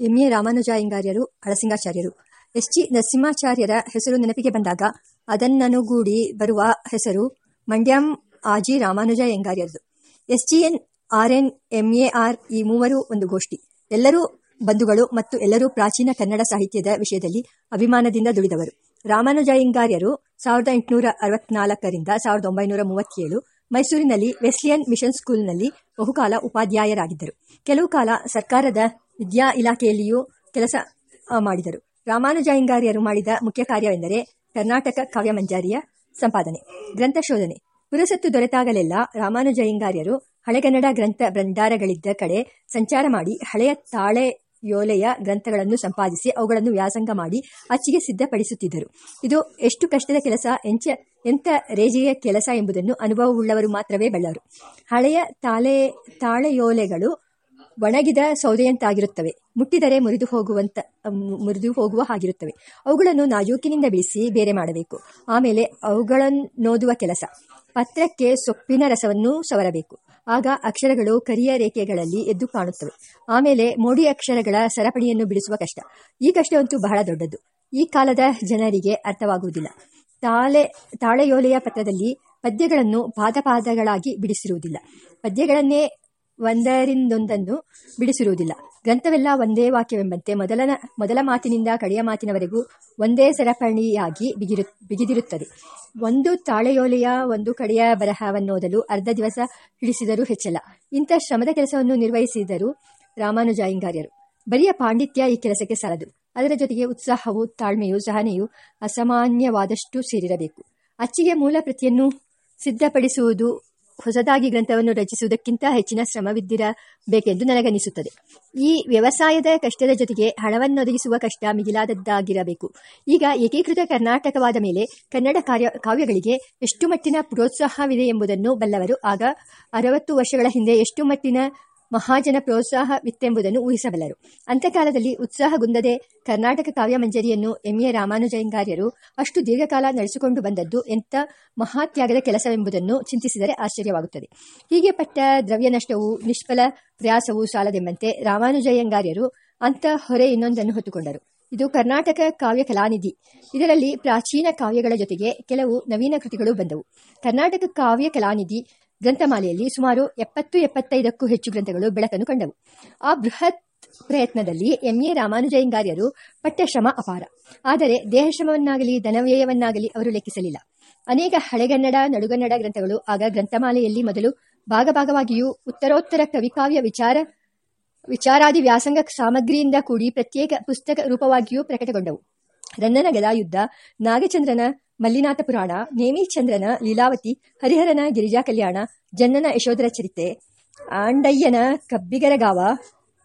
M A ಹಳಸಿಂಗಾಚಾರ್ಯರು S G ನರಸಿಂಹಾಚಾರ್ಯರ ಹೆಸರು ನೆನಪಿಗೆ ಬಂದಾಗ ಅದನ್ನನುಗೂಡಿ ಬರುವ ಹೆಸರು ಮಂಡ್ಯಂ ಆಜಿ ರಾಮಾನುಜಾಯಂಗಾರ್ಯರದು. S G N, R N M A, R ಈ ಮೂವರು ಒಂದು ಗೋಷ್ಠಿ. ಎಲ್ಲರೂ ಬಂಧುಗಳು ಮತ್ತು ಎಲ್ಲರೂ ಪ್ರಾಚೀನ ಕನ್ನಡ ಸಾಹಿತ್ಯದ ವಿಷಯದಲ್ಲಿ ಅಭಿಮಾನದಿಂದ ದುಡಿದವರು. ರಾಮಾನುಜಾಯಂಗಾರ್ಯರು ಸಾವಿರದ ಎಂಟುನೂರ ಅರವತ್ನಾಲ್ಕರಿಂದ ಸಾವಿರದ ಒಂಬೈನೂರ ಮೂವತ್ತೇಳು ಮೈಸೂರಿನಲ್ಲಿ ವೆಸ್ಲಿಯನ್ ಮಿಷನ್ ಸ್ಕೂಲ್ನಲ್ಲಿ ಬಹುಕಾಲ ಉಪಾಧ್ಯಾಯರಾಗಿದ್ದರು. ಕೆಲವು ಕಾಲ ಸರ್ಕಾರದ ವಿದ್ಯಾ ಇಲಾಖೆಯಲ್ಲಿಯೂ ಕೆಲಸ ಮಾಡಿದರು. ರಾಮಾನುಜಾಯಂಗಾರ್ಯರು ಮಾಡಿದ ಮುಖ್ಯ ಕಾರ್ಯವೆಂದರೆ ಕರ್ನಾಟಕ ಕಾವ್ಯಮಂಜರಿಯ ಸಂಪಾದನೆ, ಗ್ರಂಥ ಶೋಧನೆ. ಪುರಸತ್ತು ದೊರೆತಾಗಲೆಲ್ಲ ರಾಮಾನುಜಯಿಂಗಾರ್ಯರು ಹಳೆಗನ್ನಡ ಗ್ರಂಥ ಭಂಡಾರಗಳಿದ್ದ ಕಡೆ ಸಂಚಾರ ಮಾಡಿ ಹಳೆಯ ತಾಳೆ ಯೋಲೆಯ ಗ್ರಂಥಗಳನ್ನು ಸಂಪಾದಿಸಿ ಅವುಗಳನ್ನು ವ್ಯಾಸಂಗ ಮಾಡಿ ಅಚ್ಚಿಗೆ ಸಿದ್ಧಪಡಿಸುತ್ತಿದ್ದರು. ಇದು ಎಷ್ಟು ಕಷ್ಟದ ಕೆಲಸ, ಎಂಚ, ಎಂಥ ರೇಜೆಯ ಕೆಲಸ ಎಂಬುದನ್ನು ಅನುಭವವುಳ್ಳವರು ಮಾತ್ರವೇ ಬಲ್ಲರು. ಹಳೆಯ ತಾಳೆ ತಾಳೆಯೋಲೆಗಳು ಒಣಗಿದ ಸೌದೆಯಂತಾಗಿರುತ್ತವೆ. ಮುಟ್ಟಿದರೆ ಮುರಿದು ಹೋಗುವಂತ ಮುರಿದು ಹೋಗುವ ಹಾಗಿರುತ್ತವೆ. ಅವುಗಳನ್ನು ನಾಜೂಕಿನಿಂದ ಬಿಡಿಸಿ ಬೇರೆ ಮಾಡಬೇಕು. ಆಮೇಲೆ ಅವುಗಳನ್ನೋದುವ ಕೆಲಸ. ಪತ್ರಕ್ಕೆ ಸೊಪ್ಪಿನ ರಸವನ್ನು ಸವರಬೇಕು. ಆಗ ಅಕ್ಷರಗಳು ಕರಿಯ ರೇಖೆಗಳಲ್ಲಿ ಎದ್ದು ಕಾಣುತ್ತವೆ. ಆಮೇಲೆ ಮೋಡಿ ಅಕ್ಷರಗಳ ಸರಪಣಿಯನ್ನು ಬಿಡಿಸುವ ಕಷ್ಟ. ಈ ಕಷ್ಟವಂತೂ ಬಹಳ ದೊಡ್ಡದು ಈ ಕಾಲದ ಜನರಿಗೆ ಅರ್ಥವಾಗುವುದಿಲ್ಲ. ತಾಳೆ, ತಾಳೆಯೋಲೆಯ ಪತ್ರದಲ್ಲಿ ಪದ್ಯಗಳನ್ನು ಪಾದಪಾದಗಳಾಗಿ ಬಿಡಿಸಿರುವುದಿಲ್ಲ. ಪದ್ಯಗಳನ್ನೇ ಒಂದರಿಂದೊಂದನ್ನು ಬಿಡಿಸಿರುವುದಿಲ್ಲ. ಗ್ರಂಥವೆಲ್ಲ ಒಂದೇ ವಾಕ್ಯವೆಂಬಂತೆ ಮೊದಲನ, ಮೊದಲ ಮಾತಿನಿಂದ ಕಡೆಯ ಮಾತಿನವರೆಗೂ ಒಂದೇ ಸರಪಣಿಯಾಗಿ ಬಿಗಿರು, ಬಿಗಿದಿರುತ್ತದೆ. ಒಂದು ತಾಳೆಯೋಲೆಯ ಒಂದು ಕಡೆಯ ಬರಹವನ್ನೋದಲು ಅರ್ಧ ದಿವಸ ಹಿಡಿಸಿದರೂ ಹೆಚ್ಚಲ್ಲ. ಇಂಥ ಶ್ರಮದ ಕೆಲಸವನ್ನು ನಿರ್ವಹಿಸಿದರು ರಾಮಾನುಜಾಯಿಂಗಾರ್ಯರು. ಬರಿಯ ಪಾಂಡಿತ್ಯ ಈ ಕೆಲಸಕ್ಕೆ ಸಾಲದು. ಅದರ ಜೊತೆಗೆ ಉತ್ಸಾಹವು, ತಾಳ್ಮೆಯು, ಸಹನೆಯು ಅಸಾಮಾನ್ಯವಾದಷ್ಟು ಸೇರಿರಬೇಕು. ಅಚ್ಚಿಗೆ ಮೂಲ ಪ್ರತಿಯನ್ನು ಸಿದ್ಧಪಡಿಸುವುದು ಹೊಸದಾಗಿ ಗ್ರಂಥವನ್ನು ರಚಿಸುವುದಕ್ಕಿಂತ ಹೆಚ್ಚಿನ ಶ್ರಮವಿದ್ದಿರಬೇಕೆಂದು ನನಗನಿಸುತ್ತದೆ. ಈ ವ್ಯವಸಾಯದ ಕಷ್ಟದ ಜೊತೆಗೆ ಹಣವನ್ನೊದಗಿಸುವ ಕಷ್ಟ ಮಿಗಿಲಾದದ್ದಾಗಿರಬೇಕು. ಈಗ ಏಕೀಕೃತ ಕರ್ನಾಟಕವಾದ ಮೇಲೆ ಕನ್ನಡ ಕಾರ್ಯ, ಕಾವ್ಯಗಳಿಗೆ ಎಷ್ಟು ಮಟ್ಟಿನ ಪ್ರೋತ್ಸಾಹವಿದೆ ಎಂಬುದನ್ನು ಬಲ್ಲವರು ಆಗ ಅರವತ್ತು ವರ್ಷಗಳ ಹಿಂದೆ ಎಷ್ಟು ಮಟ್ಟಿನ ಮಹಾಜನ ಪ್ರೋತ್ಸಾಹವಿತ್ತೆಂಬುದನ್ನು ಊಹಿಸಬಲ್ಲರು. ಅಂತ್ಯಕಾಲದಲ್ಲಿ ಉತ್ಸಾಹಗುಂದದೆ ಕರ್ನಾಟಕ ಕಾವ್ಯ ಮಂಜರಿಯನ್ನು ಎಂ ಎ ರಾಮಾನುಜಯಂಗಾರ್ಯರು ಅಷ್ಟು ದೀರ್ಘಕಾಲ ನಡೆಸಿಕೊಂಡು ಬಂದದ್ದು ಎಂಥ ಮಹಾತ್ಯಾಗದ ಕೆಲಸವೆಂಬುದನ್ನು ಚಿಂತಿಸಿದರೆ ಆಶ್ಚರ್ಯವಾಗುತ್ತದೆ. ಹೀಗೆ ಪಟ್ಟ ದ್ರವ್ಯ ನಷ್ಟವು ನಿಷ್ಫಲ ಪ್ರಯಾಸವೂ ಸಾಲದೆಂಬಂತೆ ರಾಮಾನುಜಯಂಗಾರ್ಯರು ಅಂತ ಹೊರೆ ಇನ್ನೊಂದನ್ನು ಹೊತ್ತುಕೊಂಡರು. ಇದು ಕರ್ನಾಟಕ ಕಾವ್ಯ ಕಲಾನಿಧಿ. ಇದರಲ್ಲಿ ಪ್ರಾಚೀನ ಕಾವ್ಯಗಳ ಜೊತೆಗೆ ಕೆಲವು ನವೀನ ಕೃತಿಗಳು ಬಂದವು. ಕರ್ನಾಟಕ ಕಾವ್ಯ ಕಲಾನಿಧಿ ಗ್ರಂಥಮಾಲೆಯಲ್ಲಿ ಸುಮಾರು ಎಪ್ಪತ್ತು ಎಪ್ಪತ್ತೈದಕ್ಕೂ ಹೆಚ್ಚು ಗ್ರಂಥಗಳು ಬೆಳಕನ್ನು ಕಂಡವು. ಆ ಬೃಹತ್ ಪ್ರಯತ್ನದಲ್ಲಿ ಎಂ. ಎ. ರಾಮಾನುಜಯಂಗಾರ್ಯರು ಪಠ್ಯಶ್ರಮ ಶ್ರಮ ಅಪಾರ. ಆದರೆ ದೇಹಶ್ರಮವನ್ನಾಗಲಿ, ಧನವ್ಯಯವನ್ನಾಗಲಿ ಅವರು ಲೆಕ್ಕಿಸಲಿಲ್ಲ. ಅನೇಕ ಹಳೆಗನ್ನಡ, ನಡುಗನ್ನಡ ಗ್ರಂಥಗಳು ಆಗ ಗ್ರಂಥಮಾಲೆಯಲ್ಲಿ ಮೊದಲು ಭಾಗಭಾಗವಾಗಿಯೂ ಉತ್ತರೋತ್ತರ ಕವಿಕಾವ್ಯ ವಿಚಾರ, ವಿಚಾರಾದಿ ವ್ಯಾಸಂಗ ಸಾಮಗ್ರಿಯಿಂದ ಕೂಡಿ ಪ್ರತ್ಯೇಕ ಪುಸ್ತಕ ರೂಪವಾಗಿಯೂ ಪ್ರಕಟಗೊಂಡವು. ರನ್ನನ ಯುದ್ಧ ನಾಗಚಂದ್ರನ ಮಲ್ಲಿನಾಥ ಪುರಾಣ ನೇಮಿಚಂದ್ರನ ಲೀಲಾವತಿ, ಹರಿಹರನ ಗಿರಿಜಾ ಕಲ್ಯಾಣ, ಜನ್ನನ ಯಶೋಧರ ಚರಿತೆ, ಆಂಡಯ್ಯನ ಕಬ್ಬಿಗರಗಾವ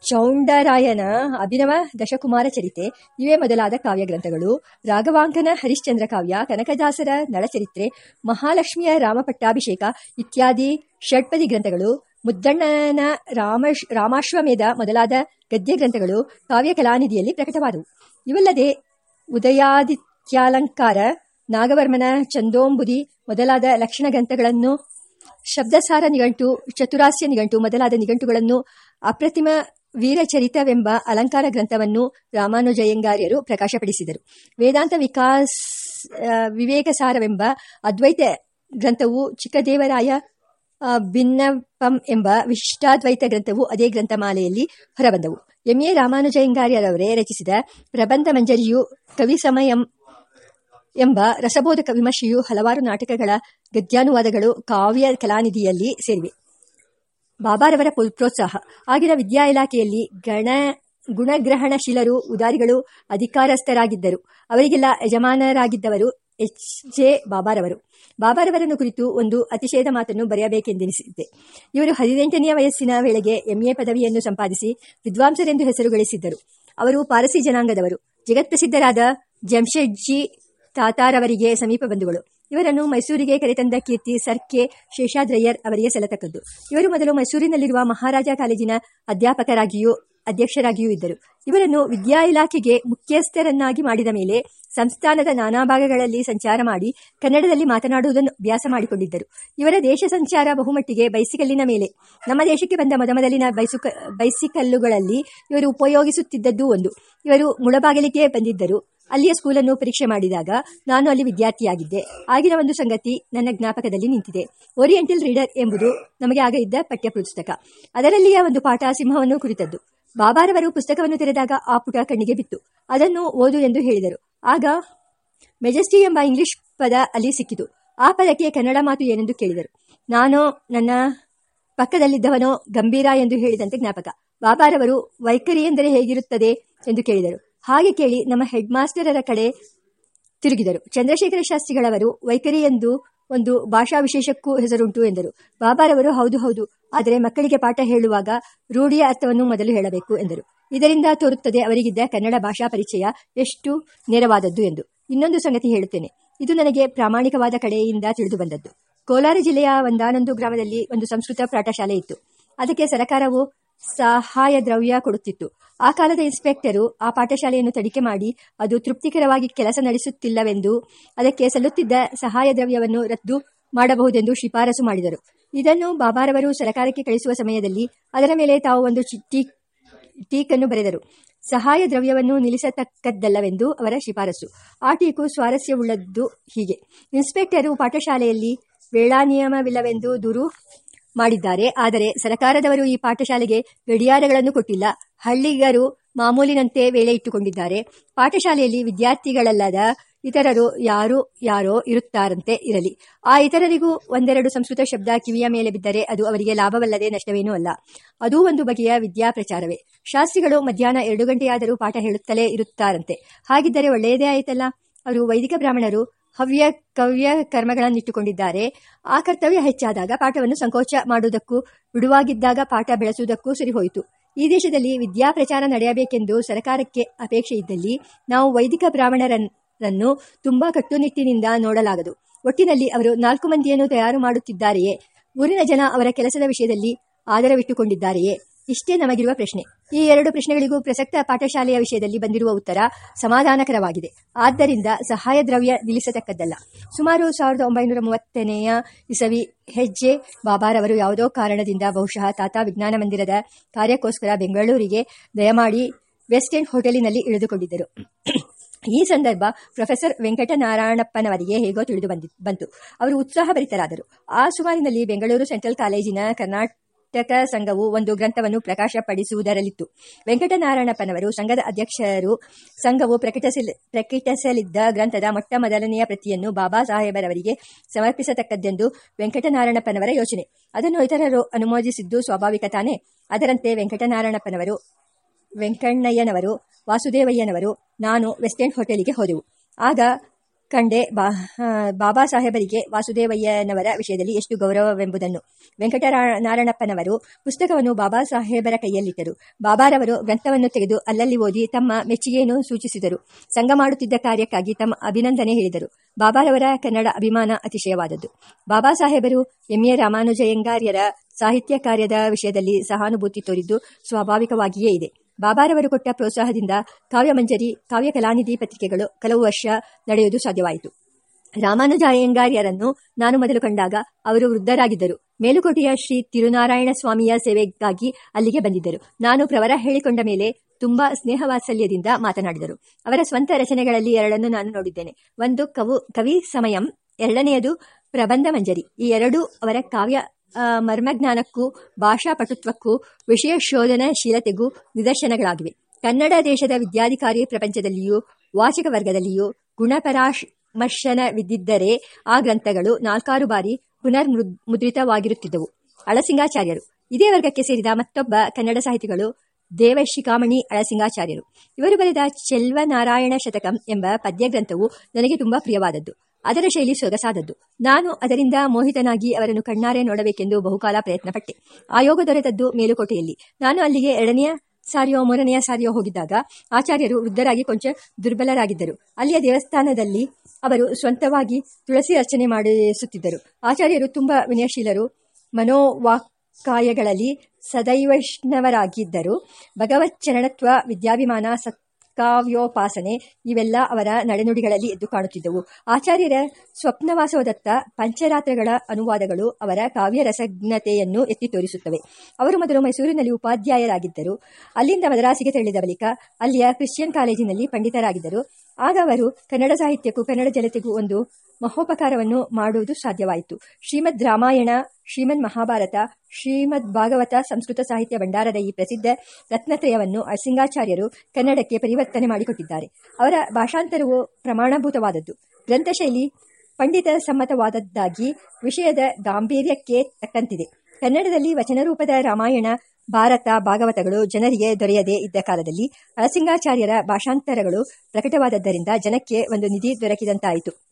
ಚೌಂಡರಾಯನ ಅಭಿನವ ದಶಕುಮಾರ ಚರಿತೆ, ಇವೇ ಮೊದಲಾದ ಕಾವ್ಯ ಗ್ರಂಥಗಳು ರಾಘವಾಂಕನ ಹರಿಶ್ಚಂದ್ರ ಕಾವ್ಯ, ಕನಕದಾಸರ ನಳಚರಿತ್ರೆ, ಮಹಾಲಕ್ಷ್ಮಿಯ ರಾಮಪಟ್ಟಾಭಿಷೇಕ ಇತ್ಯಾದಿ ಷಡ್ಪದಿ ಗ್ರಂಥಗಳು. ಮುದ್ದಣ್ಣನ ರಾಮ ರಾಮಾಶ್ವಮೇಧ ಮೊದಲಾದ ಗದ್ಯ ಗ್ರಂಥಗಳು ಕಾವ್ಯ ಕಲಾನಿಧಿಯಲ್ಲಿ ಪ್ರಕಟವಾದವು. ಇವಲ್ಲದೆ ಉದಯಾದಿತ್ಯಾಲಂಕಾರ ನಾಗವರ್ಮನ ಚಂದೋಂಬುದಿ ಮೊದಲಾದ ಲಕ್ಷಣ ಗ್ರಂಥಗಳನ್ನು, ಶಬ್ದಸಾರ ನಿಘಂಟು, ಚತುರಾಸ್ಯ ನಿಘಂಟು ಮೊದಲಾದ ನಿಘಂಟುಗಳನ್ನು, ಅಪ್ರತಿಮ ವೀರಚರಿತವೆಂಬ ಅಲಂಕಾರ ಗ್ರಂಥವನ್ನು ರಾಮಾನುಜಯಂಗಾರ್ಯರು ಪ್ರಕಾಶಪಡಿಸಿದರು. ವೇದಾಂತ ವಿಕಾಸ್ ವಿವೇಕಸಾರವೆಂಬ ಅದ್ವೈತ ಗ್ರಂಥವು ಚಿಕ್ಕದೇವರಾಯ ಭಿನ್ನಪಂ ಎಂಬ ವಿಶಿಷ್ಟಾದ್ವೈತ ಗ್ರಂಥವು ಅದೇ ಗ್ರಂಥಮಾಲೆಯಲ್ಲಿ ಹೊರಬಂದವು. ಎಂ ಎ ರಾಮಾನುಜಯಂಗಾರ್ಯರವರೇ ರಚಿಸಿದ ಪ್ರಬಂಧ ಮಂಜರಿಯು ಕವಿ ಸಮಯಂ ಎಂಬ ರಸಬೋಧಕ ವಿಮರ್ಶೆಯು ಹಲವಾರು ನಾಟಕಗಳ ಗದ್ಯಾನುವಾದಗಳು ಕಾವ್ಯ ಕಲಾನಿಧಿಯಲ್ಲಿ ಸೇರಿವೆ. ಬಾಬಾರವರ ಪ್ರೋತ್ಸಾಹ, ಆಗಿನ ವಿದ್ಯಾ ಇಲಾಖೆಯಲ್ಲಿ ಗಣ ಗುಣಗ್ರಹಣಶೀಲರು, ಉದಾರಿಗಳು, ಅಧಿಕಾರಸ್ಥರಾಗಿದ್ದರು. ಅವರಿಗೆಲ್ಲ ಯಜಮಾನರಾಗಿದ್ದವರು ಎಚ್ ಜೆ ಬಾಬಾರವರು. ಬಾಬಾರವರನ್ನು ಕುರಿತು ಒಂದು ಅತಿಶಯದ ಮಾತನ್ನು ಬರೆಯಬೇಕೆಂದೆನಿಸಿದ್ದೆ. ಇವರು ಹದಿನೆಂಟನೆಯ ವಯಸ್ಸಿನ ವೇಳೆಗೆ ಎಂಎ ಪದವಿಯನ್ನು ಸಂಪಾದಿಸಿ ವಿದ್ವಾಂಸರೆಂದು ಹೆಸರು ಗಳಿಸಿದ್ದರು ಅವರು ಪಾರಸಿ ಜನಾಂಗದವರು. ಜಗತ್ಪ್ರಸಿದ್ಧರಾದ ಜಮ್ಶೆಡ್ಜಿ ತಾತಾರವರಿಗೆ ಸಮೀಪ ಬಂಧುಗಳು. ಇವರನ್ನು ಮೈಸೂರಿಗೆ ಕರೆತಂದ ಕೀರ್ತಿ ಸರ್ ಕೆ. ಶೇಷಾದ್ರಯ್ಯರ್ ಅವರಿಗೆ ಸೆಲತಕ್ಕದ್ದು ಇವರು ಮೊದಲು ಮೈಸೂರಿನಲ್ಲಿರುವ ಮಹಾರಾಜ ಕಾಲೇಜಿನ ಅಧ್ಯಾಪಕರಾಗಿಯೂ, ಅಧ್ಯಕ್ಷರಾಗಿಯೂ ಇದ್ದರು. ಇವರನ್ನು ವಿದ್ಯಾ ಇಲಾಖೆಗೆ ಮುಖ್ಯಸ್ಥರನ್ನಾಗಿ ಮಾಡಿದ ಮೇಲೆ ಸಂಸ್ಥಾನದ ನಾನಾ ಭಾಗಗಳಲ್ಲಿ ಸಂಚಾರ ಮಾಡಿ ಕನ್ನಡದಲ್ಲಿ ಮಾತನಾಡುವುದನ್ನು ಅಭ್ಯಾಸ ಮಾಡಿಕೊಂಡಿದ್ದರು. ಇವರ ದೇಶ ಸಂಚಾರ ಬಹುಮಟ್ಟಿಗೆ ಬೈಸಿಕಲ್ಲಿನ ಮೇಲೆ. ನಮ್ಮ ದೇಶಕ್ಕೆ ಬಂದ ಮೊದಮೊದಲಿನ ಬೈಸುಕ ಬೈಸಿಕಲ್ಲುಗಳಲ್ಲಿ ಇವರು ಉಪಯೋಗಿಸುತ್ತಿದ್ದದ್ದು ಒಂದು. ಇವರು ಮುಳಬಾಗಿಲಿಗೆ ಬಂದಿದ್ದರು. ಅಲ್ಲಿಯ ಸ್ಕೂಲನ್ನು ಪರೀಕ್ಷೆ ಮಾಡಿದಾಗ ನಾನು ಅಲ್ಲಿ ವಿದ್ಯಾರ್ಥಿಯಾಗಿದ್ದೆ. ಆಗಿನ ಒಂದು ಸಂಗತಿ ನನ್ನ ಜ್ಞಾಪಕದಲ್ಲಿ ನಿಂತಿದೆ. ಓರಿಯೆಂಟಲ್ ರೀಡರ್ ಎಂಬುದು ನಮಗೆ ಆಗ ಇದ್ದ ಪಠ್ಯ ಪುಸ್ತಕ ಅದರಲ್ಲಿಯ ಒಂದು ಪಾಠ ಸಿಂಹವನ್ನು ಕುರಿತದ್ದು. ಬಾಬಾರವರು ಪುಸ್ತಕವನ್ನು ತೆರೆದಾಗ ಆ ಪುಟ ಕಣ್ಣಿಗೆ ಬಿತ್ತು. ಅದನ್ನು ಓದು ಎಂದು ಹೇಳಿದರು. ಆಗ ಮೆಜೆಸ್ಟಿ ಎಂಬ ಇಂಗ್ಲಿಷ್ ಪದ ಅಲ್ಲಿ ಸಿಕ್ಕಿತು. ಆ ಪದಕ್ಕೆ ಕನ್ನಡ ಮಾತು ಏನೆಂದು ಕೇಳಿದರು. ನಾನು ನನ್ನ ಪಕ್ಕದಲ್ಲಿದ್ದವನೋ ಗಂಭೀರ ಎಂದು ಹೇಳಿದಂತೆ ಜ್ಞಾಪಕ. ಬಾಬಾರವರು ವೈಖರಿ ಎಂದರೆ ಹೇಗಿರುತ್ತದೆ? ಎಂದು ಕೇಳಿದರು. ಹಾಗೆ ಕೇಳಿ ನಮ್ಮ ಹೆಡ್ ಮಾಸ್ಟರರ ಕಡೆ ತಿರುಗಿದರು. ಚಂದ್ರಶೇಖರ ಶಾಸ್ತ್ರಿಗಳವರು ವೈಖರಿ ಎಂದು ಒಂದು ಭಾಷಾ ವಿಶೇಷಕ್ಕೂ ಹೆಸರುಂಟು ಎಂದರು. ಬಾಬಾರವರು ಹೌದು ಹೌದು, ಆದರೆ ಮಕ್ಕಳಿಗೆ ಪಾಠ ಹೇಳುವಾಗ ರೂಢಿಯ ಅರ್ಥವನ್ನು ಮೊದಲು ಹೇಳಬೇಕು ಎಂದರು. ಇದರಿಂದ ತೋರುತ್ತದೆ ಅವರಿಗಿದ್ದ ಕನ್ನಡ ಭಾಷಾ ಪರಿಚಯ ಎಷ್ಟು ನೇರವಾದದ್ದು ಎಂದು. ಇನ್ನೊಂದು ಸಂಗತಿ ಹೇಳುತ್ತೇನೆ. ಇದು ನನಗೆ ಪ್ರಾಮಾಣಿಕವಾದ ಕಡೆಯಿಂದ ತಿಳಿದು ಬಂದದ್ದು. ಕೋಲಾರ ಜಿಲ್ಲೆಯ ಒಂದಾನೊಂದು ಗ್ರಾಮದಲ್ಲಿ ಒಂದು ಸಂಸ್ಕೃತ ಪಾಠಶಾಲೆ ಇತ್ತು. ಅದಕ್ಕೆ ಸರಕಾರವು ಸಹಾಯ ದ್ರವ್ಯ ಕೊಡುತ್ತಿತ್ತು. ಆ ಕಾಲದ ಇನ್ಸ್ಪೆಕ್ಟರು ಆ ಪಾಠಶಾಲೆಯನ್ನು ತಡಿಕೆ ಮಾಡಿ ಅದು ತೃಪ್ತಿಕರವಾಗಿ ಕೆಲಸ ನಡೆಸುತ್ತಿಲ್ಲವೆಂದು ಅದಕ್ಕೆ ಸಲ್ಲುತ್ತಿದ್ದ ಸಹಾಯ ದ್ರವ್ಯವನ್ನು ರದ್ದು ಮಾಡಬಹುದೆಂದು ಶಿಫಾರಸು ಮಾಡಿದರು. ಇದನ್ನು ಬಾಬಾರವರು ಸರಕಾರಕ್ಕೆ ಕಳಿಸುವ ಸಮಯದಲ್ಲಿ ಅದರ ಮೇಲೆ ತಾವು ಒಂದು ಟೀಕ್ ಟೀಕನ್ನು ಬರೆದರು. ಸಹಾಯ ದ್ರವ್ಯವನ್ನು ನಿಲ್ಲಿಸತಕ್ಕದ್ದಲ್ಲವೆಂದು ಅವರ ಶಿಫಾರಸು. ಆ ಟೀಕು ಸ್ವಾರಸ್ಯವುಳ್ಳದ್ದು ಹೀಗೆ. ಇನ್ಸ್ಪೆಕ್ಟರು ಪಾಠಶಾಲೆಯಲ್ಲಿ ವೇಳಾ ನಿಯಮವಿಲ್ಲವೆಂದು ದೂರು ಮಾಡಿದ್ದಾರೆ. ಆದರೆ ಸರಕಾರದವರು ಈ ಪಾಠಶಾಲೆಗೆ ಗಡಿಯಾರಗಳನ್ನು ಕೊಟ್ಟಿಲ್ಲ. ಹಳ್ಳಿಗರು ಮಾಮೂಲಿನಂತೆ ವೇಳೆ ಇಟ್ಟುಕೊಂಡಿದ್ದಾರೆ. ಪಾಠಶಾಲೆಯಲ್ಲಿ ವಿದ್ಯಾರ್ಥಿಗಳಲ್ಲದ ಇತರರು ಯಾರು, ಯಾರೋ ಇರುತ್ತಾರಂತೆ ಇರಲಿ. ಆ ಇತರರಿಗೂ ಒಂದೆರಡು ಸಂಸ್ಕೃತ ಶಬ್ದ ಕಿವಿಯ ಮೇಲೆ ಬಿದ್ದರೆ ಅದು ಅವರಿಗೆ ಲಾಭವಲ್ಲದೆ ನಷ್ಟವೇನೂ ಅಲ್ಲ. ಅದೂ ಒಂದು ಬಗೆಯ ವಿದ್ಯಾ ಪ್ರಚಾರವೇ. ಶಾಸ್ತ್ರಿಗಳು ಮಧ್ಯಾಹ್ನ ಎರಡು ಗಂಟೆಯಾದರೂ ಪಾಠ ಹೇಳುತ್ತಲೇ ಇರುತ್ತಾರಂತೆ. ಹಾಗಿದ್ದರೆ ಒಳ್ಳೆಯದೇ ಆಯಿತಲ್ಲ? ಅವರು ವೈದಿಕ ಬ್ರಾಹ್ಮಣರು ಹವ್ಯ ಕವ್ಯ ಕರ್ಮಗಳನ್ನಿಟ್ಟುಕೊಂಡಿದ್ದಾರೆ ಆ ಕರ್ತವ್ಯ ಹೆಚ್ಚಾದಾಗ ಪಾಠವನ್ನು ಸಂಕೋಚ ಮಾಡುವುದಕ್ಕೂ ಬಿಡುವಾಗಿದ್ದಾಗ ಪಾಠ ಬೆಳೆಸುವುದಕ್ಕೂ ಸರಿಹೋಯಿತು ಈ ದೇಶದಲ್ಲಿ ವಿದ್ಯಾ ಪ್ರಚಾರ ನಡೆಯಬೇಕೆಂದು ಸರ್ಕಾರಕ್ಕೆ ಅಪೇಕ್ಷೆ ಇದ್ದಲ್ಲಿ ನಾವು ವೈದಿಕ ಬ್ರಾಹ್ಮಣರನ್ನು ತುಂಬಾ ಕಟ್ಟುನಿಟ್ಟಿನಿಂದ ನೋಡಲಾಗದು. ಒಟ್ಟಿನಲ್ಲಿ ಅವರು ನಾಲ್ಕು ಮಂದಿಯನ್ನು ತಯಾರು ಮಾಡುತ್ತಿದ್ದಾರೆಯೇ? ಊರಿನ ಜನ ಅವರ ಕೆಲಸದ ವಿಷಯದಲ್ಲಿ ಆದರವಿಟ್ಟುಕೊಂಡಿದ್ದಾರೆಯೇ ಇಷ್ಟೇ ನಮಗಿರುವ ಪ್ರಶ್ನೆ. ಈ ಎರಡು ಪ್ರಶ್ನೆಗಳಿಗೂ ಪ್ರಸಕ್ತ ಪಾಠಶಾಲೆಯ ವಿಷಯದಲ್ಲಿ ಬಂದಿರುವ ಉತ್ತರ ಸಮಾಧಾನಕರವಾಗಿದೆ. ಆದ್ದರಿಂದ ಸಹಾಯ ದ್ರವ್ಯ ನಿಲ್ಲಿಸತಕ್ಕದ್ದಲ್ಲ. ಸುಮಾರು ಸಾವಿರದ ಒಂಬೈನೂರ ಮೂವತ್ತನೆಯ ಇಸವಿ ಹೆಜ್ಜೆ ಬಾಬಾರವರು ಯಾವುದೋ ಕಾರಣದಿಂದ ಬಹುಶಃ ತಾತ ವಿಜ್ಞಾನ ಮಂದಿರದ ಕಾರ್ಯಕ್ಕೋಸ್ಕರ ಬೆಂಗಳೂರಿಗೆ ದಯಮಾಡಿ ವೆಸ್ಟ್ ಎಂಡ್ ಹೋಟೆಲಿನಲ್ಲಿ ಇಳಿದುಕೊಂಡಿದ್ದರು. ಈ ಸಂದರ್ಭ ಪ್ರೊಫೆಸರ್ ವೆಂಕಟನಾರಾಯಣಪ್ಪನವರಿಗೆ ಹೇಗೋ ತಿಳಿದು ಬಂದಿ, ಬಂತು. ಅವರು ಉತ್ಸಾಹಭರಿತರಾದರು. ಆ ಸುಮಾರಿನಲ್ಲಿ ಬೆಂಗಳೂರು ಸೆಂಟ್ರಲ್ ಕಾಲೇಜಿನ ಕರ್ನಾಟಕ ಸಂಘವು ಒಂದು ಗ್ರಂಥವನ್ನು ಪ್ರಕಾಶಪಡಿಸುವುದರಲ್ಲಿತ್ತು. ವೆಂಕಟನಾರಾಯಣಪ್ಪನವರು ಸಂಘದ ಅಧ್ಯಕ್ಷರು. ಸಂಘವು ಪ್ರಕಟಿಸಲಿ, ಪ್ರಕಟಿಸಲಿದ್ದ ಗ್ರಂಥದ ಮೊಟ್ಟ ಮೊದಲನೆಯ ಪ್ರತಿಯನ್ನು ಬಾಬಾ ಸಾಹೇಬರವರಿಗೆ ಸಮರ್ಪಿಸತಕ್ಕದ್ದೆಂದು ವೆಂಕಟನಾರಾಯಣಪ್ಪನವರ ಯೋಚನೆ. ಅದನ್ನು ಇತರರು ಅನುಮೋದಿಸಿದ್ದು ಸ್ವಾಭಾವಿಕ ತಾನೇ. ಅದರಂತೆ ವೆಂಕಟನಾರಾಯಣಪ್ಪನವರು, ವೆಂಕಣ್ಣಯ್ಯನವರು, ವಾಸುದೇವಯ್ಯನವರು, ನಾನು ವೆಸ್ಟೆಂಡ್ ಹೋಟೆಲಿಗೆ ಹೋದೆವು. ಆಗ ಕಂಡೆ ಬಾ ಬಾಬಾ ಸಾಹೇಬರಿಗೆ ವಾಸುದೇವಯ್ಯನವರ ವಿಷಯದಲ್ಲಿ ಎಷ್ಟು ಗೌರವವೆಂಬುದನ್ನು. ವೆಂಕಟನಾರಾಯಣಪ್ಪನವರು ಪುಸ್ತಕವನ್ನು ಬಾಬಾ ಸಾಹೇಬರ ಕೈಯಲ್ಲಿಟ್ಟರು. ಬಾಬಾರವರು ಗ್ರಂಥವನ್ನು ತೆಗೆದು ಅಲ್ಲಲ್ಲಿ ಓದಿ ತಮ್ಮ ಮೆಚ್ಚುಗೆಯನ್ನು ಸೂಚಿಸಿದರು. ಸಂಘ ಮಾಡುತ್ತಿದ್ದ ಕಾರ್ಯಕ್ಕಾಗಿ ತಮ್ಮ ಅಭಿನಂದನೆ ಹೇಳಿದರು. ಬಾಬಾರವರ ಕನ್ನಡ ಅಭಿಮಾನ ಅತಿಶಯವಾದದ್ದು. ಬಾಬಾ ಸಾಹೇಬರು ಎಂಎ ರಾಮಾನುಜಯಂಗಾರ್ಯರ ಸಾಹಿತ್ಯ ಕಾರ್ಯದ ವಿಷಯದಲ್ಲಿ ಸಹಾನುಭೂತಿ ತೋರಿದ್ದು ಸ್ವಾಭಾವಿಕವಾಗಿಯೇ ಇದೆ. ಬಾಬಾರವರು ಕೊಟ್ಟ ಪ್ರೋತ್ಸಾಹದಿಂದ ಕಾವ್ಯಮಂಜರಿ ಕಾವ್ಯ ಕಲಾನಿಧಿ ಪತ್ರಿಕೆಗಳು ಕೆಲವು ವರ್ಷ ನಡೆಯುವುದು ಸಾಧ್ಯವಾಯಿತು. ರಾಮಾನುಜಾಯಂಗಾರ್ಯರನ್ನು ನಾನು ಮೊದಲು ಕಂಡಾಗ ಅವರು ವೃದ್ಧರಾಗಿದ್ದರು. ಮೇಲುಕೋಟೆಯ ಶ್ರೀ ತಿರುನಾರಾಯಣ ಸ್ವಾಮಿಯ ಸೇವೆಗಾಗಿ ಅಲ್ಲಿಗೆ ಬಂದಿದ್ದರು. ನಾನು ಪ್ರವರ ಹೇಳಿಕೊಂಡ ಮೇಲೆ ತುಂಬಾ ಸ್ನೇಹವಾತ್ಸಲ್ಯದಿಂದ ಮಾತನಾಡಿದರು. ಅವರ ಸ್ವಂತ ರಚನೆಗಳಲ್ಲಿ ಎರಡನ್ನು ನಾನು ನೋಡಿದ್ದೇನೆ. ಒಂದು ಕವು, ಕವಿ ಸಮಯಂ, ಎರಡನೆಯದು ಪ್ರಬಂಧ ಮಂಜರಿ. ಈ ಎರಡೂ ಅವರ ಕಾವ್ಯ ಮರ್ಮಜ್ಞಾನಕ್ಕೂ, ಭಾಷಾಪಟುತ್ವಕ್ಕೂ ವಿಷಯ ಶೋಧನಶೀಲತೆಗೂ ನಿದರ್ಶನಗಳಾಗಿವೆ. ಕನ್ನಡ ದೇಶದ ವಿದ್ಯಾಧಿಕಾರಿ ಪ್ರಪಂಚದಲ್ಲಿಯೂ, ವಾಚಕ ವರ್ಗದಲ್ಲಿಯೂ ಗುಣಪರಾಮರ್ಶನವಿದ್ದರೆ ಆ ಗ್ರಂಥಗಳು ನಾಲ್ಕಾರು ಬಾರಿ ಪುನರ್ ಮುದ್ರಿತವಾಗಿರುತ್ತಿದ್ದವು ಅಳಸಿಂಗಾಚಾರ್ಯರು. ಇದೇ ವರ್ಗಕ್ಕೆ ಸೇರಿದ ಮತ್ತೊಬ್ಬ ಕನ್ನಡ ಸಾಹಿತಿಗಳು ದೇವಶಿಖಾಮಣಿ ಅಳಸಿಂಗಾಚಾರ್ಯರು. ಇವರು ಬರೆದ ಚೆಲ್ವನಾರಾಯಣ ಶತಕಂ ಎಂಬ ಪದ್ಯ ಗ್ರಂಥವು ನನಗೆ ತುಂಬಾ ಪ್ರಿಯವಾದದ್ದು. ಅದರ ಶೈಲಿ ಸೊಗಸಾದದ್ದು. ನಾನು ಅದರಿಂದ ಮೋಹಿತನಾಗಿ ಅವರನ್ನು ಕಣ್ಣಾರೆ ನೋಡಬೇಕೆಂದು ಬಹುಕಾಲ ಪ್ರಯತ್ನಪಟ್ಟೆ. ಆಯೋಗ ದೊರೆತದ್ದು ಮೇಲುಕೋಟೆಯಲ್ಲಿ. ನಾನು ಅಲ್ಲಿಗೆ ಎರಡನೆಯ ಸಾರಿಯೋ, ಮೂರನೆಯ ಸಾರಿಯೋ ಹೋಗಿದ್ದಾಗ ಆಚಾರ್ಯರು ವೃದ್ಧರಾಗಿ ಕೊಂಚ ದುರ್ಬಲರಾಗಿದ್ದರು. ಅಲ್ಲಿಯ ದೇವಸ್ಥಾನದಲ್ಲಿ ಅವರು ಸ್ವಂತವಾಗಿ ತುಳಸಿ ಅರ್ಚನೆ ಮಾಡಿಸುತ್ತಿದ್ದರು. ಆಚಾರ್ಯರು ತುಂಬಾ ವಿನಯಶೀಲರು ಮನೋವಾಕಾಯಗಳಲ್ಲಿ ಸದೈವೈಷ್ಣವರಾಗಿದ್ದರು. ಭಗವತ್ ಚರಣತ್ವ ವಿದ್ಯಾಭಿಮಾನ ಸತ್ಕಾವ್ಯೋಪಾಸನೆ ಇವೆಲ್ಲ ಅವರ ನಡೆನುಡಿಗಳಲ್ಲಿ ಎದ್ದು ಕಾಣುತ್ತಿದ್ದವು. ಆಚಾರ್ಯರ ಸ್ವಪ್ನವಾಸೋದತ್ತ ಪಂಚರಾತ್ರಗಳ ಅನುವಾದಗಳು ಅವರ ಕಾವ್ಯ ರಸಜ್ಞತೆಯನ್ನು ಎತ್ತಿ ತೋರಿಸುತ್ತವೆ. ಅವರು ಮೊದಲು ಮೈಸೂರಿನಲ್ಲಿ ಉಪಾಧ್ಯಾಯರಾಗಿದ್ದರು. ಅಲ್ಲಿಂದ ಮದರಾಸಿಗೆ ತೆರಳಿದ ಬಳಿಕ ಅಲ್ಲಿಯ ಕ್ರಿಶ್ಚಿಯನ್ ಕಾಲೇಜಿನಲ್ಲಿ ಪಂಡಿತರಾಗಿದ್ದರು. ಆಗ ಅವರು ಕನ್ನಡ ಸಾಹಿತ್ಯಕ್ಕೂ ಕನ್ನಡ ಜನತೆಗೂ ಒಂದು ಮಹೋಪಕಾರವನ್ನು ಮಾಡುವುದು ಸಾಧ್ಯವಾಯಿತು. ಶ್ರೀಮದ್ ರಾಮಾಯಣ, ಶ್ರೀಮದ್ ಮಹಾಭಾರತ, ಶ್ರೀಮದ್ ಭಾಗವತ ಸಂಸ್ಕೃತ ಸಾಹಿತ್ಯ ಭಂಡಾರದ ಈ ಪ್ರಸಿದ್ಧ ರತ್ನತ್ರಯವನ್ನು ಅಸಿಂಗಾಚಾರ್ಯರು ಕನ್ನಡಕ್ಕೆ ಪರಿವರ್ತನೆ ಮಾಡಿಕೊಟ್ಟಿದ್ದಾರೆ. ಅವರ ಭಾಷಾಂತರವು ಪ್ರಮಾಣಭೂತವಾದದ್ದು. ಗ್ರಂಥಶೈಲಿ ಪಂಡಿತ ಸಮ್ಮತವಾದದ್ದಾಗಿ ವಿಷಯದ ಗಾಂಭೀರ್ಯಕ್ಕೆ ತಕ್ಕಂತಿದೆ. ಕನ್ನಡದಲ್ಲಿ ವಚನರೂಪದ ರಾಮಾಯಣ, ಭಾರತ, ಭಾಗವತಗಳು ಜನರಿಗೆ ದೊರೆಯದೇ ಇದ್ದ ಕಾಲದಲ್ಲಿ ಅರಸಿಂಗಾಚಾರ್ಯರ ಭಾಷಾಂತರಗಳು ಪ್ರಕಟವಾದದ್ದರಿಂದ ಜನಕ್ಕೆ ಒಂದು ನಿಧಿ ದೊರಕಿದಂತಾಯಿತು.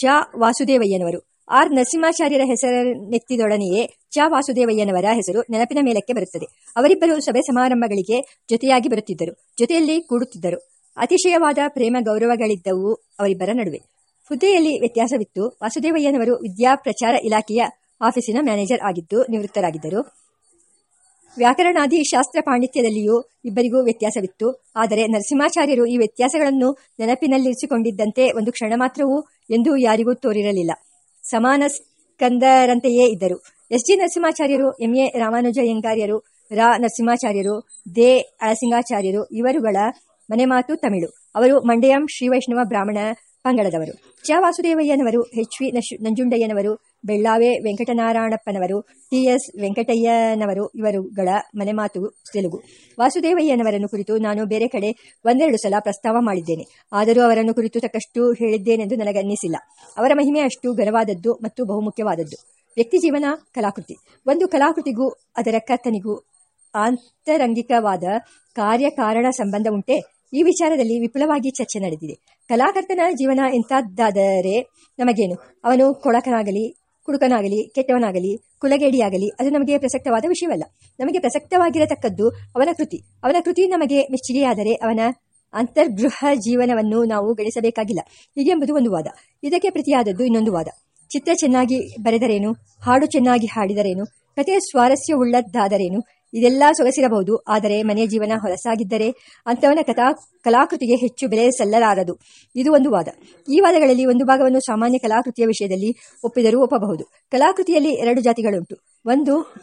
ಚ ವಾಸುದೇವಯ್ಯನವರು. ಆರ್ ನರಸಿಂಹಾಚಾರ್ಯರ ಹೆಸರನ್ನೆತ್ತಿದೊಡನೆಯೇ ಚ ವಾಸುದೇವಯ್ಯನವರ ಹೆಸರು ನೆನಪಿನ ಮೇಲಕ್ಕೆ ಬರುತ್ತದೆ. ಅವರಿಬ್ಬರು ಸಭೆ ಸಮಾರಂಭಗಳಿಗೆ ಜೊತೆಯಾಗಿ ಬರುತ್ತಿದ್ದರು. ಜೊತೆಯಲ್ಲಿ ಕೂಡುತ್ತಿದ್ದರು. ಅತಿಶಯವಾದ ಪ್ರೇಮ ಗೌರವಗಳಿದ್ದವು ಅವರಿಬ್ಬರ ನಡುವೆ. ಹುದ್ದೆಯಲ್ಲಿ ವ್ಯತ್ಯಾಸವಿತ್ತು. ವಾಸುದೇವಯ್ಯನವರು ವಿದ್ಯಾ ಪ್ರಚಾರ ಇಲಾಖೆಯ ಆಫೀಸಿನ ಮ್ಯಾನೇಜರ್ ಆಗಿದ್ದು ನಿವೃತ್ತರಾಗಿದ್ದರು. ವ್ಯಾಕರಣಾದಿ ಶಾಸ್ತ್ರ ಪಾಂಡಿತ್ಯದಲ್ಲಿಯೂ ಇಬ್ಬರಿಗೂ ವ್ಯತ್ಯಾಸವಿತ್ತು. ಆದರೆ ನರಸಿಂಹಾಚಾರ್ಯರು ಈ ವ್ಯತ್ಯಾಸಗಳನ್ನು ನೆನಪಿನಲ್ಲಿರಿಸಿಕೊಂಡಿದ್ದಂತೆ ಒಂದು ಕ್ಷಣ ಮಾತ್ರವೂ ಎಂದು ಯಾರಿಗೂ ತೋರಿರಲಿಲ್ಲ. ಸಮಾನ ಸ್ಕಂದರಂತೆಯೇ ಇದ್ದರು. ಎಸ್ ಜಿ ನರಸಿಂಹಾಚಾರ್ಯರು, ಎಂ ಎ ರಾಮಾನುಜಯ್ಯಂಗಾರ್ಯರು, ರಾ ನರಸಿಂಹಾಚಾರ್ಯರು, ದೇ ಅಳಸಿಂಗಾಚಾರ್ಯರು ಇವರುಗಳ ಮನೆಮಾತು ತಮಿಳು. ಅವರು ಮಂಡ್ಯಂ ಶ್ರೀವೈಷ್ಣವ ಬ್ರಾಹ್ಮಣ ಪಂಗಡದವರು. ಚ ವಾಸುದೇವಯ್ಯನವರು ಎಚ್ ವಿ ನಂಜುಂಡಯ್ಯನವರು ಬೆಳ್ಳಾವೆ ವೆಂಕಟನಾರಾಯಣಪ್ಪನವರು ಟಿ ಎಸ್ ವೆಂಕಟಯ್ಯನವರು ಇವರುಗಳ ಮನೆಮಾತು ತೆಲುಗು. ವಾಸುದೇವಯ್ಯನವರನ್ನು ಕುರಿತು ನಾನು ಬೇರೆ ಕಡೆ ಒಂದೆರಡು ಸಲ ಪ್ರಸ್ತಾವ ಮಾಡಿದ್ದೇನೆ. ಆದರೂ ಅವರನ್ನು ಕುರಿತು ತಕ್ಕಷ್ಟು ಹೇಳಿದ್ದೇನೆಂದು ನನಗನ್ನಿಸಿಲ್ಲ. ಅವರ ಮಹಿಮೆ ಅಷ್ಟು ಘನವಾದದ್ದು ಮತ್ತು ಬಹುಮುಖ್ಯವಾದದ್ದು. ವ್ಯಕ್ತಿ ಜೀವನ, ಕಲಾಕೃತಿ. ಒಂದು ಕಲಾಕೃತಿಗೂ, ಅದರ ಕರ್ತನಿಗೂ ಆಂತರಂಗಿಕವಾದ ಕಾರ್ಯಕಾರಣ ಸಂಬಂಧ ಉಂಟೆ. ಈ ವಿಚಾರದಲ್ಲಿ ವಿಪುಲವಾಗಿ ಚರ್ಚೆ ನಡೆದಿದೆ. ಕಲಾಕರ್ತನ ಜೀವನ ಎಂತಾದ್ದಾದರೆ ನಮಗೇನು? ಅವನು ಕೊಳಕನಾಗಲಿ ಕುಡುಕನಾಗಲಿ, ಕೆಟ್ಟವನಾಗಲಿ, ಕುಲಗೇಡಿಯಾಗಲಿ, ಅದು ನಮಗೆ ಪ್ರಸಕ್ತವಾದ ವಿಷಯವಲ್ಲ. ನಮಗೆ ಪ್ರಸಕ್ತವಾಗಿರತಕ್ಕದ್ದು ಅವನ ಕೃತಿ. ಅವನ ಕೃತಿ ನಮಗೆ ಮೆಚ್ಚುಗೆಯಾದರೆ ಅವನ ಅಂತರ್ಗೃಹ ಜೀವನವನ್ನು ನಾವು ಗಳಿಸಬೇಕಾಗಿಲ್ಲ. ಹೀಗೆಂಬುದು ಒಂದು ವಾದ. ಇದಕ್ಕೆ ಪ್ರತಿಯಾದದ್ದು ಇನ್ನೊಂದು ವಾದ. ಚಿತ್ರ ಚೆನ್ನಾಗಿ ಬರೆದರೇನು? ಹಾಡು ಚೆನ್ನಾಗಿ ಹಾಡಿದರೇನು? ಕತೆ ಸ್ವಾರಸ್ಯವುಳ್ಳದ್ದಾದರೇನು? ಇದೆಲ್ಲ ಸೊಗಸಿರಬಹುದು. ಆದರೆ ಮನೆಯ ಜೀವನ ಹೊಲಸಾಗಿದ್ದರೆ ಅಂಥವನ ಕಥಾ ಕಲಾಕೃತಿಗೆ ಹೆಚ್ಚು ಬೆಲೆ ಸಲ್ಲಲಾರದು. ಇದು ಒಂದು ವಾದ. ಈ ವಾದಗಳಲ್ಲಿ ಒಂದು ಭಾಗವನ್ನು ಸಾಮಾನ್ಯ ಕಲಾಕೃತಿಯ ವಿಷಯದಲ್ಲಿ ಒಪ್ಪಿದರೂ ಒಪ್ಪಬಹುದು. ಕಲಾಕೃತಿಯಲ್ಲಿ ಎರಡು ಜಾತಿಗಳುಂಟು. ಒಂದು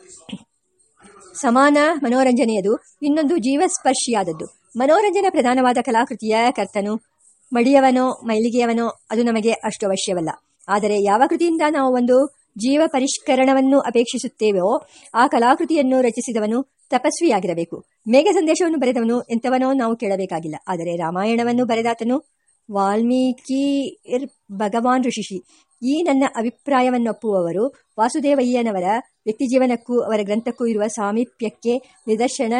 ಸಮಾನ ಮನೋರಂಜನೆಯದು, ಇನ್ನೊಂದು ಜೀವಸ್ಪರ್ಶಿಯಾದದ್ದು. ಮನೋರಂಜನೆ ಪ್ರಧಾನವಾದ ಕಲಾಕೃತಿಯ ಕರ್ತನು ಮಡಿಯವನೋ ಮೈಲಿಗೆಯವನೋ ಅದು ನಮಗೆ ಅಷ್ಟು ಅವಶ್ಯವಲ್ಲ. ಆದರೆ ಯಾವ ಕೃತಿಯಿಂದ ನಾವು ಒಂದು ಜೀವ ಪರಿಷ್ಕರಣವನ್ನು ಅಪೇಕ್ಷಿಸುತ್ತೇವೋ, ಆ ಕಲಾಕೃತಿಯನ್ನು ರಚಿಸಿದವನು ತಪಸ್ವಿಯಾಗಿರಬೇಕು. ಮೇಘ ಸಂದೇಶವನ್ನು ಬರೆದವನು ಎಂಥವನೋ ನಾವು ಕೇಳಬೇಕಾಗಿಲ್ಲ. ಆದರೆ ರಾಮಾಯಣವನ್ನು ಬರೆದಾತನು ವಾಲ್ಮೀಕಿ ಭಗವಾನ್ ಋಷಿಷಿ. ಈ ನನ್ನ ಅಭಿಪ್ರಾಯವನ್ನೊಪ್ಪುವವರು ವಾಸುದೇವಯ್ಯನವರ ವ್ಯಕ್ತಿಜೀವನಕ್ಕೂ ಅವರ ಗ್ರಂಥಕ್ಕೂ ಇರುವ ಸಾಮೀಪ್ಯಕ್ಕೆ ನಿದರ್ಶನ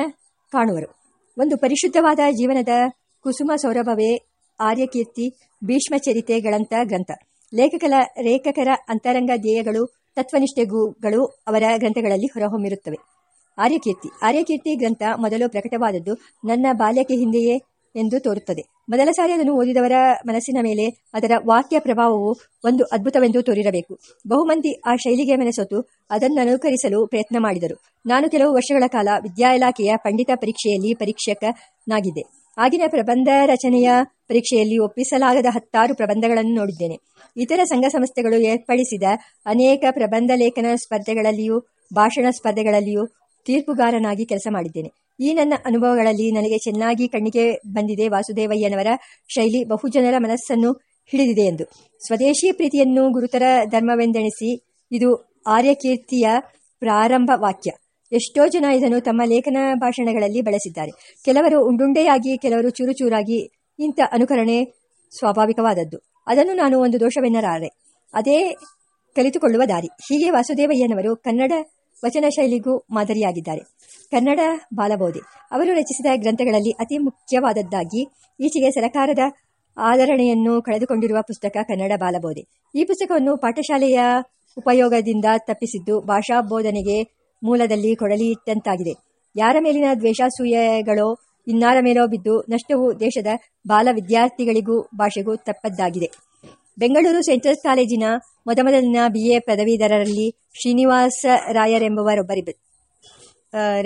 ಕಾಣುವರು. ಒಂದು ಪರಿಶುದ್ಧವಾದ ಜೀವನದ ಕುಸುಮ ಸೌರಭವೇ ಆರ್ಯಕೀರ್ತಿ ಭೀಷ್ಮಚರಿತೆಗಳಂಥ ಗ್ರಂಥ. ಲೇಖಕರ ಲೇಖಕರ ಅಂತರಂಗ ಧ್ಯೇಯಗಳು ತತ್ವನಿಷ್ಠೆಗಳು ಅವರ ಗ್ರಂಥಗಳಲ್ಲಿ ಹೊರಹೊಮ್ಮಿರುತ್ತವೆ. ಆರ್ಯಕೀರ್ತಿ. ಆರ್ಯಕೀರ್ತಿ ಗ್ರಂಥ ಮೊದಲು ಪ್ರಕಟವಾದದ್ದು ನನ್ನ ಬಾಲ್ಯಕ್ಕೆ ಹಿಂದೆಯೇ ಎಂದು ತೋರುತ್ತದೆ. ಮೊದಲ ಸಾರಿ ಅದನ್ನು ಓದಿದವರ ಮನಸ್ಸಿನ ಮೇಲೆ ಅದರ ವಾಕ್ಯ ಪ್ರಭಾವವು ಒಂದು ಅದ್ಭುತವೆಂದು ತೋರಿರಬೇಕು. ಬಹುಮಂದಿ ಆ ಶೈಲಿಗೆ ಮನಸೊತ್ತು ಅದನ್ನು ಅನುಕರಿಸಲು ಪ್ರಯತ್ನ ಮಾಡಿದರು. ನಾನು ಕೆಲವು ವರ್ಷಗಳ ಕಾಲ ವಿದ್ಯಾ ಇಲಾಖೆಯ ಪಂಡಿತ ಪರೀಕ್ಷೆಯಲ್ಲಿ ಪರೀಕ್ಷಕನಾಗಿದ್ದೆ. ಆಗಿನ ಪ್ರಬಂಧ ರಚನೆಯ ಪರೀಕ್ಷೆಯಲ್ಲಿ ಒಪ್ಪಿಸಲಾಗದ ಹತ್ತಾರು ಪ್ರಬಂಧಗಳನ್ನು ನೋಡಿದ್ದೇನೆ. ಇತರ ಸಂಘ ಸಂಸ್ಥೆಗಳು ಏರ್ಪಡಿಸಿದ ಅನೇಕ ಪ್ರಬಂಧ ಲೇಖನ ಸ್ಪರ್ಧೆಗಳಲ್ಲಿಯೂ, ಭಾಷಣ ಸ್ಪರ್ಧೆಗಳಲ್ಲಿಯೂ ತೀರ್ಪುಗಾರನಾಗಿ ಕೆಲಸ ಮಾಡಿದ್ದೇನೆ. ಈ ನನ್ನ ಅನುಭವಗಳಲ್ಲಿ ನನಗೆ ಚೆನ್ನಾಗಿ ಕಣ್ಣಿಗೆ ಬಂದಿದೆ ವಾಸುದೇವಯ್ಯನವರ ಶೈಲಿ ಬಹುಜನರ ಮನಸ್ಸನ್ನು ಹಿಡಿದಿದೆ ಎಂದು. ಸ್ವದೇಶಿ ಪ್ರೀತಿಯನ್ನು ಗುರುತರ ಧರ್ಮವೆಂದೆಣಿಸಿ, ಇದು ಆರ್ಯಕೀರ್ತಿಯ ಪ್ರಾರಂಭ ವಾಕ್ಯ ಎಷ್ಟೋ ಜನ ಇದನ್ನು ತಮ್ಮ ಲೇಖನ ಭಾಷಣಗಳಲ್ಲಿ ಬಳಸಿದ್ದಾರೆ. ಕೆಲವರು ಉಂಡುಂಡೆಯಾಗಿ, ಕೆಲವರು ಚೂರುಚೂರಾಗಿ ಇಂಥ ಅನುಕರಣೆ ಸ್ವಾಭಾವಿಕವಾದದ್ದು. ಅದನ್ನು ನಾನು ಒಂದು ದೋಷವೆನ್ನರಾರೆ ಅದೇ ಕಲಿತುಕೊಳ್ಳುವ ದಾರಿ. ಹೀಗೆ ವಾಸುದೇವಯ್ಯನವರು ಕನ್ನಡ ವಚನ ಶೈಲಿಗೂ ಮಾದರಿಯಾಗಿದ್ದಾರೆ. ಕನ್ನಡ ಬಾಲಬೋಧೆ. ಅವರು ರಚಿಸಿದ ಗ್ರಂಥಗಳಲ್ಲಿ ಅತಿ ಮುಖ್ಯವಾದದ್ದಾಗಿ ಈಚೆಗೆ ಸರಕಾರದ ಆಧರಣೆಯನ್ನು ಕಳೆದುಕೊಂಡಿರುವ ಪುಸ್ತಕ ಕನ್ನಡ ಬಾಲಬೋಧೆ. ಈ ಪುಸ್ತಕವನ್ನು ಪಾಠಶಾಲೆಯ ಉಪಯೋಗದಿಂದ ತಪ್ಪಿಸಿದ್ದು ಭಾಷಾ ಬೋಧನೆಗೆ ಮೂಲದಲ್ಲಿ ಕೊಡಲಿ ಇಟ್ಟಂತಾಗಿದೆ ಯಾರ ಮೇಲಿನ ದ್ವೇಷಾಸೂಯೆಗಳೋ, ಇನ್ನಾರ ಮೇಲೋ ಬಿದ್ದು ನಷ್ಟವು ದೇಶದ ಬಾಲ ವಿದ್ಯಾರ್ಥಿಗಳಿಗೂ ಭಾಷೆಗೂ ತಪ್ಪದ್ದಾಗಿದೆ. ಬೆಂಗಳೂರು ಸೆಂಟ್ರಲ್ ಕಾಲೇಜಿನ ಮೊದಮೊದಲಿನ ಬಿ ಎ ಪದವೀಧರರಲ್ಲಿ ಶ್ರೀನಿವಾಸ ರಾಯರೆಂಬುವರೊಬ್ಬರಿದ್ದರು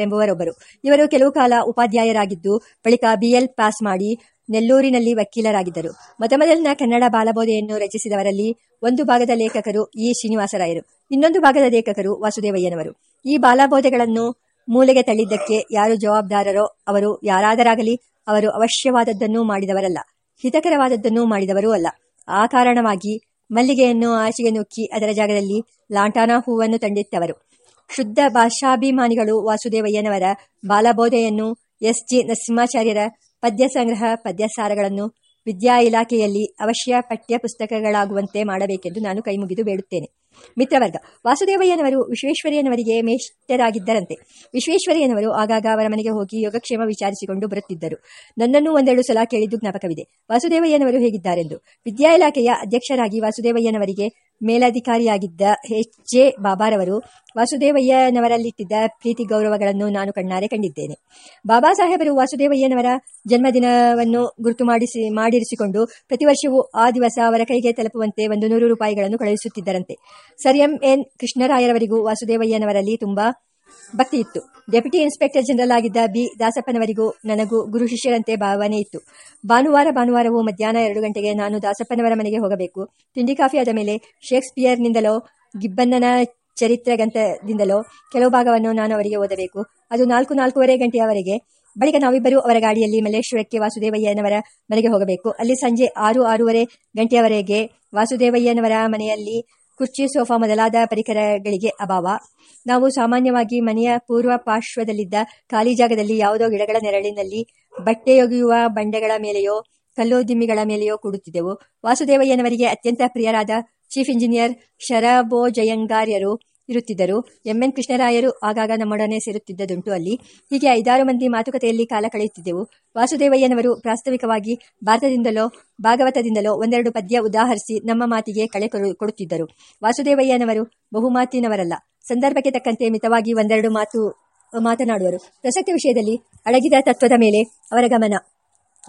ಎಂಬುವರೊಬ್ಬರು ಇವರು ಕೆಲವು ಕಾಲ ಉಪಾಧ್ಯಾಯರಾಗಿದ್ದು, ಬಳಿಕ ಬಿಎಲ್ ಪಾಸ್ ಮಾಡಿ ನೆಲ್ಲೂರಿನಲ್ಲಿ ವಕೀಲರಾಗಿದ್ದರು. ಮೊದಮೊದಲಿನ ಕನ್ನಡ ಬಾಲಬೋಧೆಯನ್ನು ರಚಿಸಿದವರಲ್ಲಿ ಒಂದು ಭಾಗದ ಲೇಖಕರು ಇ ಶ್ರೀನಿವಾಸರಾಯರು ಇನ್ನೊಂದು ಭಾಗದ ಲೇಖಕರು ವಾಸುದೇವಯ್ಯನವರು. ಈ ಬಾಲಬೋಧೆಗಳನ್ನು ಮೂಲೆಗೆ ತಳ್ಳಿದ್ದಕ್ಕೆ ಯಾರು ಜವಾಬ್ದಾರರೋ ಅವರು ಯಾರಾದರಾಗಲಿ ಅವರು ಅವಶ್ಯವಾದದ್ದನ್ನು ಮಾಡಿದವರಲ್ಲ, ಹಿತಕರವಾದದ್ದನ್ನು ಮಾಡಿದವರೂ ಅಲ್ಲ. ಆ ಕಾರಣವಾಗಿ ಮಲ್ಲಿಗೆಯನ್ನು ಆಚೆಗೆ ನುಕ್ಕಿ ಅದರ ಜಾಗದಲ್ಲಿ ಲಾಂಟಾನಾ ಹೂವನ್ನು ತಂಡಿತ್ತವರು ಶುದ್ಧ ಭಾಷಾಭಿಮಾನಿಗಳು ವಾಸುದೇವಯ್ಯನವರ ಬಾಲಬೋಧೆಯನ್ನು ಎಸ್ ಜಿ ನರಸಿಂಹಾಚಾರ್ಯರ ಪದ್ಯ ಸಂಗ್ರಹ ಪದ್ಯಸಾರಗಳನ್ನು ವಿದ್ಯಾ ಇಲಾಖೆಯಲ್ಲಿ ಅವಶ್ಯ ಪಠ್ಯ ಪುಸ್ತಕಗಳಾಗುವಂತೆ ಮಾಡಬೇಕೆಂದು ನಾನು ಕೈಮುಗಿದು ಬೇಡುತ್ತೇನೆ. ಮಿತ್ರವರ್ಗ ವಾಸುದೇವಯ್ಯನವರು ವಿಶ್ವೇಶ್ವರಯ್ಯನವರಿಗೆ ಮೇಷ್ಟರಾಗಿದ್ದರಂತೆ. ವಿಶ್ವೇಶ್ವರಯ್ಯನವರು ಆಗಾಗ ಅವರ ಮನೆಗೆ ಹೋಗಿ ಯೋಗಕ್ಷೇಮ ವಿಚಾರಿಸಿಕೊಂಡು ಬರುತ್ತಿದ್ದರು. ನನ್ನನ್ನು ಒಂದೆರಡು ಸಲ ಕೇಳಿದ್ದು ಜ್ಞಾಪಕವಿದೆ. ವಾಸುದೇವಯ್ಯನವರು ಹೇಗಿದ್ದಾರೆಂದು. ವಿದ್ಯಾ ಇಲಾಖೆಯ ಅಧ್ಯಕ್ಷರಾಗಿ ವಾಸುದೇವಯ್ಯನವರಿಗೆ ಮೇಲಧಿಕಾರಿಯಾಗಿದ್ದ ಎಚ್ ಜೆ ಬಾಬಾರವರು ವಾಸುದೇವಯ್ಯನವರಲ್ಲಿಟ್ಟಿದ್ದ ಪ್ರೀತಿ ಗೌರವಗಳನ್ನು ನಾನು ಕಣ್ಣಾರೆ ಕಂಡಿದ್ದೇನೆ. ಬಾಬಾ ಸಾಹೇಬರು ವಾಸುದೇವಯ್ಯನವರ ಜನ್ಮದಿನವನ್ನು ಗುರುತು ಮಾಡಿಸಿ, ಮಾಡಿರಿಸಿಕೊಂಡು ಪ್ರತಿ ವರ್ಷವೂ ಆ ದಿವಸ ಅವರ ಕೈಗೆ ತಲುಪುವಂತೆ ಒಂದು ನೂರು ರೂಪಾಯಿಗಳನ್ನು ಕಳುಹಿಸುತ್ತಿದ್ದರಂತೆ. ಸರ್ ಎಂ ಎನ್ ಕೃಷ್ಣರಾಯರವರಿಗೂ ವಾಸುದೇವಯ್ಯನವರಲ್ಲಿ ತುಂಬಾ ಭಕ್ತಿ ಇತ್ತು. ಡೆಪ್ಯೂಟಿ ಇನ್ಸ್ಪೆಕ್ಟರ್ ಜನರಲ್ ಆಗಿದ್ದ ಬಿ. ದಾಸಪ್ಪನವರಿಗೂ ನನಗೂ ಗುರು ಶಿಷ್ಯರಂತೆ ಭಾವನೆ ಇತ್ತು. ಭಾನುವಾರ ಭಾನುವಾರವೂ ಮಧ್ಯಾಹ್ನ ಎರಡು ಗಂಟೆಗೆ ನಾನು ದಾಸಪ್ಪನವರ ಮನೆಗೆ ಹೋಗಬೇಕು. ತಿಂಡಿ ಕಾಫಿ ಆದ ಮೇಲೆ ಶೇಕ್ಸ್ಪಿಯರ್ನಿಂದಲೋ ಗಿಬ್ಬನ್ನನ ಚರಿತ್ರಗಂತದಿಂದಲೋ ಕೆಲವು ಭಾಗವನ್ನು ನಾನು ಅವರಿಗೆ ಓದಬೇಕು. ಅದು ನಾಲ್ಕು ನಾಲ್ಕೂವರೆ ಗಂಟೆಯವರೆಗೆ. ಬಳಿಕ ನಾವಿಬ್ಬರು ಅವರ ಗಾಡಿಯಲ್ಲಿ ಮಲ್ಲೇಶ್ವರಕ್ಕೆ ವಾಸುದೇವಯ್ಯನವರ ಮನೆಗೆ ಹೋಗಬೇಕು. ಅಲ್ಲಿ ಸಂಜೆ ಆರು ಆರೂವರೆ ಗಂಟೆಯವರೆಗೆ ವಾಸುದೇವಯ್ಯನವರ ಮನೆಯಲ್ಲಿ ಕುರ್ಚಿ, ಸೋಫಾ ಮೊದಲಾದ ಪರಿಕರಗಳಿಗೆ ಅಭಾವ. ನಾವು ಸಾಮಾನ್ಯವಾಗಿ ಮನೆಯ ಪೂರ್ವ ಪಾರ್ಶ್ವದಲ್ಲಿದ್ದ ಖಾಲಿ ಜಾಗದಲ್ಲಿ ಯಾವುದೋ ಗಿಡಗಳ ನೆರಳಿನಲ್ಲಿ ಬಟ್ಟೆಯೊಗೆಯುವ ಬಂಡೆಗಳ ಮೇಲೆಯೋ ಕಲ್ಲೋದಿಮಿಗಳ ಮೇಲೆಯೋ ಕೂಡುತ್ತಿದ್ದೆವು. ವಾಸುದೇವಯ್ಯನವರಿಗೆ ಅತ್ಯಂತ ಪ್ರಿಯರಾದ ಚೀಫ್ ಇಂಜಿನಿಯರ್ ಶರಭೋಜಯಂಗಾರ್ಯರು ಇರುತ್ತಿದ್ದರು. ಎಂಎನ್ ಕೃಷ್ಣರಾಯರು ಆಗಾಗ ನಮ್ಮೊಡನೆ ಸೇರುತ್ತಿದ್ದುದುಂಟು ಅಲ್ಲಿ. ಹೀಗೆ ಐದಾರು ಮಂದಿ ಮಾತುಕತೆಯಲ್ಲಿ ಕಾಲ ಕಳೆಯುತ್ತಿದ್ದೆವು. ವಾಸುದೇವಯ್ಯನವರು ಪ್ರಾಸ್ತಾವಿಕವಾಗಿ ಭಾರತದಿಂದಲೋ, ಭಾಗವತದಿಂದಲೋ ಒಂದೆರಡು ಪದ್ಯ ಉದಾಹರಿಸಿ ನಮ್ಮ ಮಾತಿಗೆ ಕಳೆ ಕೊಡುತ್ತಿದ್ದರು. ವಾಸುದೇವಯ್ಯನವರು ಬಹುಮಾತಿನವರಲ್ಲ. ಸಂದರ್ಭಕ್ಕೆ ತಕ್ಕಂತೆ ಮಿತವಾಗಿ ಒಂದೆರಡು ಮಾತು, ಮಾತನಾಡುವರು. ಪ್ರಸಕ್ತ ವಿಷಯದಲ್ಲಿ ಅಡಗಿದ ತತ್ವದ ಮೇಲೆ ಅವರ ಗಮನ.